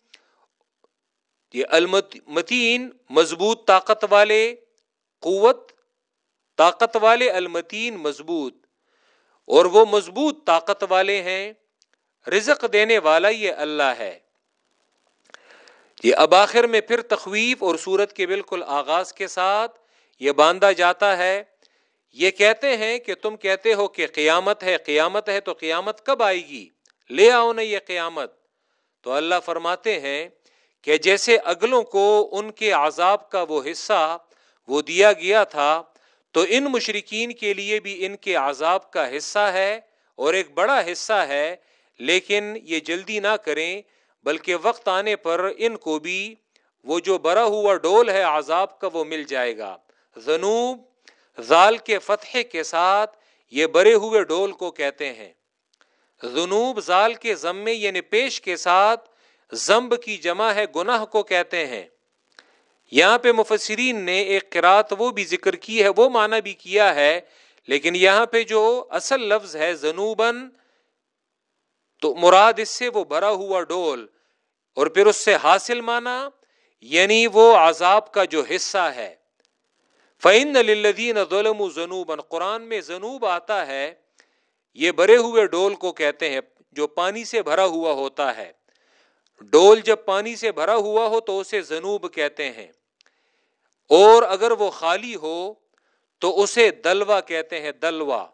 یہ المتین مضبوط طاقت والے، قوت، طاقت والے المتین مضبوط۔ اور وہ مضبوط طاقت والے ہیں، رزق دینے والا یہ اللہ ہے۔ یہ اب آخر میں پھر تخویف اور صورت کے بالکل آغاز کے ساتھ یہ باندھا جاتا ہے۔ یہ کہتے ہیں کہ تم کہتے ہو کہ قیامت ہے قیامت ہے تو قیامت کب آئے گی؟ لے آؤ نا یہ قیامت۔ تو اللہ فرماتے ہیں کہ جیسے اگلوں کو ان کے عذاب کا وہ حصہ وہ دیا گیا تھا، تو ان مشرقین کے لیے بھی ان کے عذاب کا حصہ ہے اور ایک بڑا حصہ ہے، لیکن یہ جلدی نہ کریں۔ بلکہ وقت آنے پر ان کو بھی وہ جو برا ہوا ڈول ہے عذاب کا وہ مل جائے گا۔ جنوب زال کے فتح کے ساتھ یہ برے ہوئے ڈول کو کہتے ہیں۔ جنوب زال کے ضمے یعنی پیش کے ساتھ زمب کی جمع ہے، گناہ کو کہتے ہیں۔ یہاں پہ مفسرین نے ایک قرات وہ بھی ذکر کی ہے، وہ معنی بھی کیا ہے، لیکن یہاں پہ جو اصل لفظ ہے جنوبن تو مراد اس سے وہ بھرا ہوا ڈول اور پھر اس سے حاصل مانا یعنی وہ عذاب کا جو حصہ ہے۔ فعن للدین ظلم جنوبن قرآن میں جنوب آتا ہے، یہ بھرے ہوئے ڈول کو کہتے ہیں، جو پانی سے بھرا ہوا ہوتا ہے۔ ڈول جب پانی سے بھرا ہوا ہو تو اسے جنوب کہتے ہیں۔ اور اگر وہ خالی ہو تو اسے دلوا کہتے ہیں، دلوا۔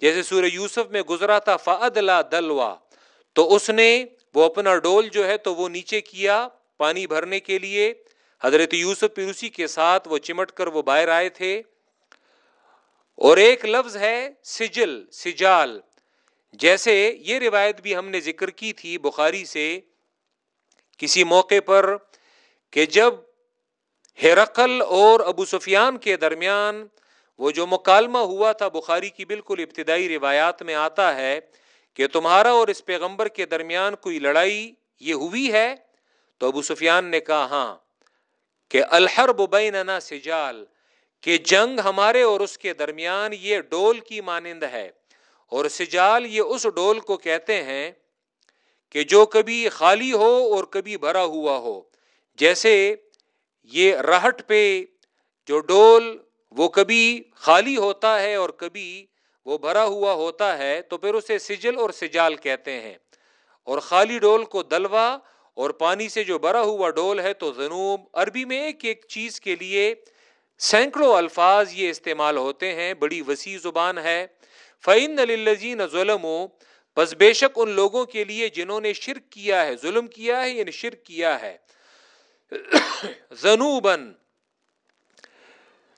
جیسے سورہ یوسف میں گزرا تھا فعدلا دلوا۔ تو اس نے وہ اپنا ڈول جو ہے تو وہ نیچے کیا پانی بھرنے کے لیے۔ حضرت یوسف پیروسی کے ساتھ وہ چمٹ کر وہ باہر آئے تھے۔ اور ایک لفظ ہے سجل، سجال۔ جیسے یہ روایت بھی ہم نے ذکر کی تھی بخاری سے، کسی موقع پر کہ جب ہرقل اور ابو سفیان کے درمیان وہ جو مکالمہ ہوا تھا بخاری کی بالکل ابتدائی روایات میں آتا ہے کہ تمہارا اور اس پیغمبر کے درمیان کوئی لڑائی یہ ہوئی ہے؟ تو ابو سفیان نے کہا ہاں کہ الحرب بیننا سجال، کہ جنگ ہمارے اور اس کے درمیان یہ ڈول کی مانند ہے۔ اور سجال یہ اس ڈول کو کہتے ہیں کہ جو کبھی خالی ہو اور کبھی بھرا ہوا ہو۔ جیسے یہ رہٹ پہ جو ڈول وہ کبھی خالی ہوتا ہے اور کبھی وہ بھرا ہوا ہوتا ہے، تو پھر اسے سجل اور سجال کہتے ہیں۔ اور خالی ڈول کو دلوا اور پانی سے جو بھرا ہوا ڈول ہے، تو جنوب عربی میں ایک ایک چیز کے لیے سینکڑوں الفاظ یہ استعمال ہوتے ہیں، بڑی وسیع زبان ہے۔ فعین الزین ظلم بس بے شک ان لوگوں کے لیے جنہوں نے شرک کیا ہے، ظلم کیا ہے یعنی شرک کیا ہے۔ [COUGHS] زنوبن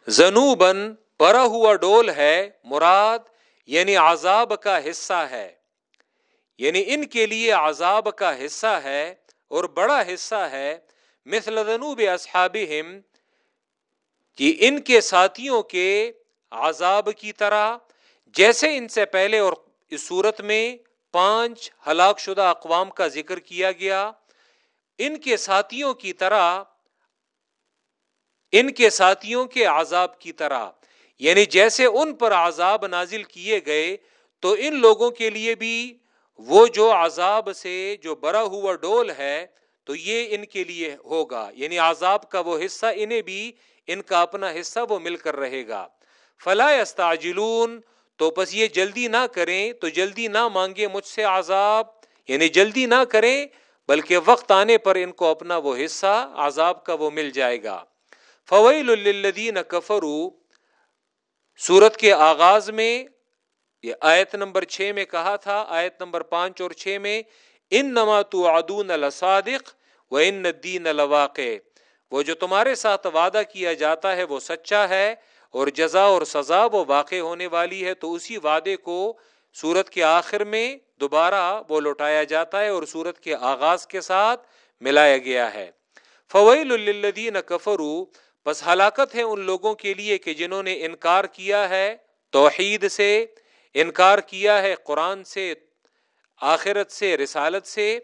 زنوبن بھرا ہوا ڈول ہے، مراد یعنی عذاب کا حصہ ہے۔ یعنی ان کے لیے عذاب کا حصہ ہے اور بڑا حصہ ہے۔ مثل ذنوب اصحابہم، کہ ان کے ساتھیوں کے عذاب کی طرح، جیسے ان سے پہلے اور اس صورت میں پانچ ہلاک شدہ اقوام کا ذکر کیا گیا۔ ان کے ساتھیوں کی طرح ان کے ساتھیوں کے عذاب کی طرح۔ یعنی جیسے ان پر عذاب نازل کیے گئے، تو ان لوگوں کے لیے بھی وہ جو عذاب سے جو برا ہوا ڈول ہے، تو یہ ان کے لیے ہوگا۔ یعنی عذاب کا وہ حصہ، انہیں بھی ان کا اپنا حصہ وہ مل کر رہے گا۔ فلا استعجلون تو بس یہ جلدی نہ کریں، تو جلدی نہ مانگے مجھ سے عذاب۔ یعنی جلدی نہ کریں، بلکہ وقت آنے پر ان کو اپنا وہ حصہ، عذاب کا وہ مل جائے گا۔ فویل الدین کفرو سورت کے آغاز میں، یہ آیت نمبر چھ میں کہا تھا، آیت نمبر پانچ اور چھ میں ان نما تو ادون الصادق و ان دین الواقع وہ جو تمہارے ساتھ وعدہ کیا جاتا ہے، وہ سچا ہے اور جزا اور سزا وہ واقع ہونے والی ہے۔ تو اسی وعدے کو سورت کے آخر میں دوبارہ وہ لوٹایا جاتا ہے اور سورت کے آغاز کے ساتھ ملایا گیا ہے۔ فویل الدین کفرو بس ہلاکت ہے ان لوگوں کے لیے کہ جنہوں نے انکار کیا ہے توحید سے، انکار کیا ہے قرآن سے، آخرت سے، رسالت سے۔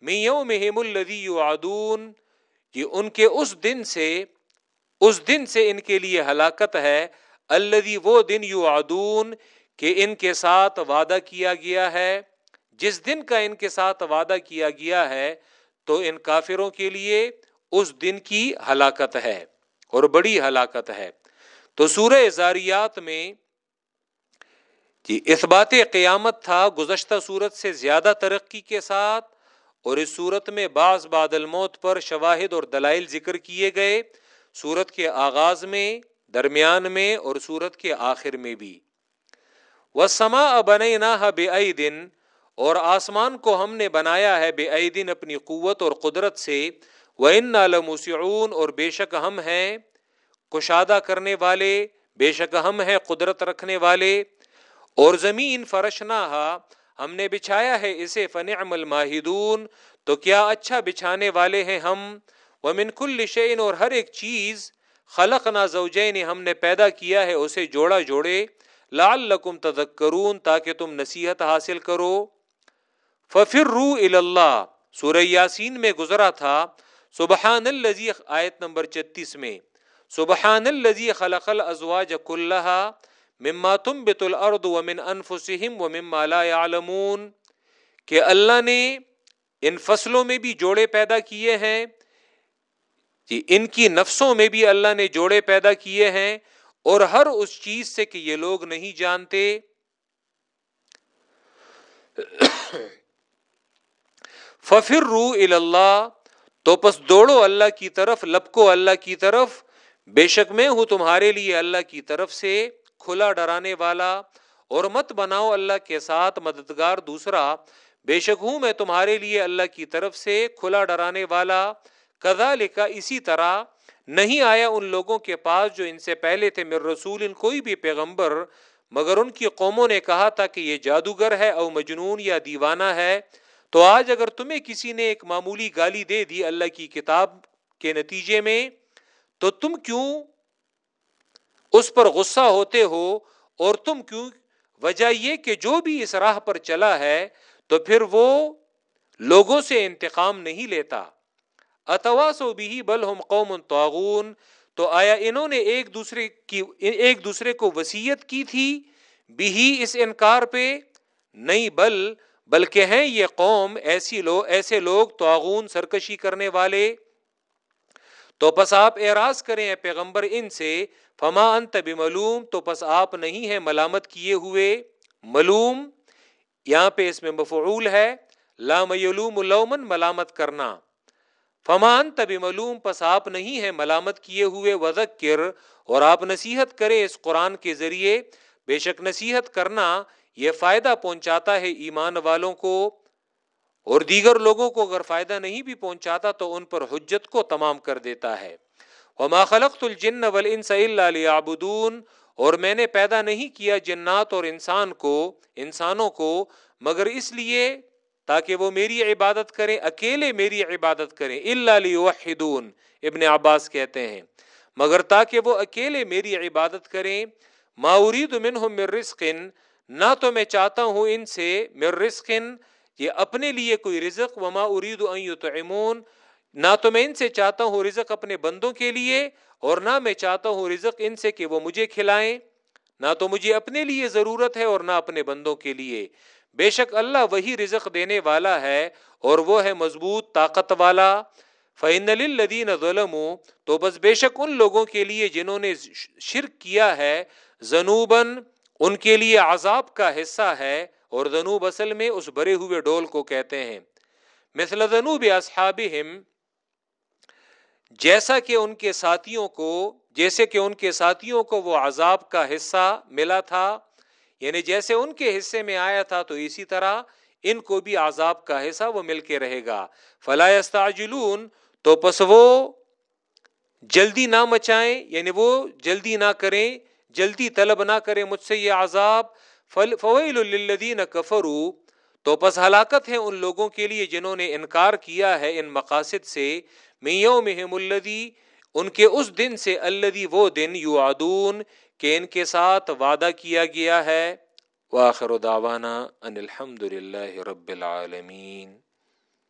میوں مہم الدی عدون کہ ان کے اس دن سے، اس دن سے ان کے لیے ہلاکت ہے۔ الدی وہ دن یو عدون کہ ان کے ساتھ وعدہ کیا گیا ہے۔ جس دن کا ان کے ساتھ وعدہ کیا گیا ہے، تو ان کافروں کے لیے اس دن کی ہلاکت ہے۔ اور بڑی ہلاکت ہے۔ تو سورہ زاریات میں جی اس بات قیامت تھا، گزشتہ صورت سے زیادہ ترقی کے ساتھ اور اس صورت میں بعض بادل موت پر شواہد اور دلائل ذکر کیے گئے، سورت کے آغاز میں، درمیان میں اور سورت کے آخر میں بھی۔ وہ سما بن نہ بے دن اور آسمان کو ہم نے بنایا ہے بے دن اپنی قوت اور قدرت سے۔ وہ ان نالمسعون اور بے شک ہم ہیں کشادہ کرنے والے، بے شک ہم ہیں قدرت رکھنے والے۔ اور زمین فرشنا ہم نے بچھایا ہے اسے فن عمل ماہدون تو کیا اچھا بچھانے والے ہیں ہم؟ وہ منکل شعین اور ہر ایک چیز خلق نہ زوجین ہم نے پیدا کیا ہے، اسے جوڑا جوڑے۔ لال لکم تذکرون، تاکہ تم نصیحت حاصل کرو۔ ففر رو اللہ سورہ یاسین میں گزرا تھا۔ سبحان الزی آیت نمبر چتیس میں سبحان الزی خلق الازواج کلہا مما تم بت الارض ومن انفسہم ومما لا يعلمون کہ اللہ نے ان فصلوں میں بھی جوڑے پیدا کیے ہیں جی ان کی نفسوں میں بھی اللہ نے جوڑے پیدا کیے ہیں، اور ہر اس چیز سے کہ یہ لوگ نہیں جانتے۔ ففر رو اللہ تو پس دوڑو اللہ کی طرف، لپکو اللہ کی طرف۔ بے شک میں ہوں تمہارے لیے اللہ کی طرف سے کھلا ڈرانے والا۔ اور مت بناؤ اللہ کے ساتھ مددگار دوسرا۔ بے شک ہوں میں تمہارے لیے اللہ کی طرف سے کھلا ڈرانے والا۔ کدا لکھا اسی طرح نہیں آیا ان لوگوں کے پاس جو ان سے پہلے تھے میر رسول، ان کوئی بھی پیغمبر۔ مگر ان کی قوموں نے کہا تھا کہ یہ جادوگر ہے او مجنون یا دیوانہ ہے۔ تو آج اگر تمہیں کسی نے ایک معمولی گالی دے دی اللہ کی کتاب کے نتیجے میں، تو تم کیوں اس پر غصہ ہوتے ہو اور تم کیوں، وجہ یہ کہ جو بھی اس راہ پر چلا ہے، تو پھر وہ لوگوں سے انتقام نہیں لیتا۔ اتواس و بھی بل ہم قوم تعاون تو آیا انہوں نے ایک دوسرے کی، ایک دوسرے کو وسیعت کی تھی؟ بھی اس انکار پہ، نہیں بل بلکہ ہیں یہ قوم ایسی لوگ ایسے لوگ تعاون سرکشی کرنے والے۔ تو پس آپ اعراض کریں پیغمبر ان سے، فما انت بملوم، تو پس آپ نہیں ہیں ملامت کیے ہوئے۔ ملوم، یہاں پہ اس میں مفعول ہے۔ لام لومن ملامت کرنا۔ فمان تب معلوم پس آپ نہیں ہے ملامت کیے ہوئے۔ وزکر اور آپ نصیحت کرے اس قرآن کے ذریعے۔ بے شک نصیحت کرنا یہ فائدہ پہنچاتا ہے ایمان والوں کو اور دیگر لوگوں کو اگر فائدہ نہیں بھی پہنچاتا تو ان پر حجت کو تمام کر دیتا ہے۔ وما خلقت الجن والانس الا ليعبدون اور میں نے پیدا نہیں کیا جنات اور انسان کو، انسانوں کو، مگر اس لیے تاکہ وہ میری عبادت کریں، اکیلے میری عبادت کریں۔ اللہ لیوحدون ابن عباس کہتے ہیں۔ مگر تاکہ وہ اکیلے میری عبادت کریں، ما اريد منهم من رزق نہ تو میں چاہتا ہوں ان سے من یہ اپنے لیے کوئی رزق، وما اريد ان نہ تو میں ان سے چاہتا ہوں رزق اپنے بندوں کے لیے، اور نہ میں چاہتا ہوں رزق ان سے کہ وہ مجھے کھلائیں۔ نہ تو مجھے اپنے لیے ضرورت ہے اور نہ اپنے بندوں کے لیے۔ بے شک اللہ وہی رزق دینے والا ہے، اور وہ ہے مضبوط، طاقت والا۔ فعن الدین ظلم تو بس بے شک ان لوگوں کے لیے جنہوں نے شرک کیا ہے جنوباً ان کے لیے عذاب کا حصہ ہے اور جنوب اصل میں اس بھرے ہوئے ڈول کو کہتے ہیں۔ مثل جنوب اصحابہم، جیسا کہ ان کے ساتھیوں کو، جیسے کہ ان کے ساتھیوں کو وہ عذاب کا حصہ ملا تھا یعنی جیسے ان کے حصے میں آیا تھا تو اسی طرح ان کو بھی عذاب کا حصہ وہ مل کے رہے گا۔ فلا یستعجلون، تو پس وہ جلدی نہ مچائیں یعنی وہ جلدی نہ کریں جلدی طلب نہ کریں مجھ سے یہ عذاب۔ فویل للذین کفروا۔ تو پس ہلاکت ہے ان لوگوں کے لیے جنہوں نے انکار کیا ہے ان مقاصد سے۔ میومہم الذی، ان کے اس دن سے الذی، وہ دن یعدون کہ ان کے ساتھ وعدہ کیا گیا ہے۔ واخر دعوانا ان الحمد للہ رب العالمین۔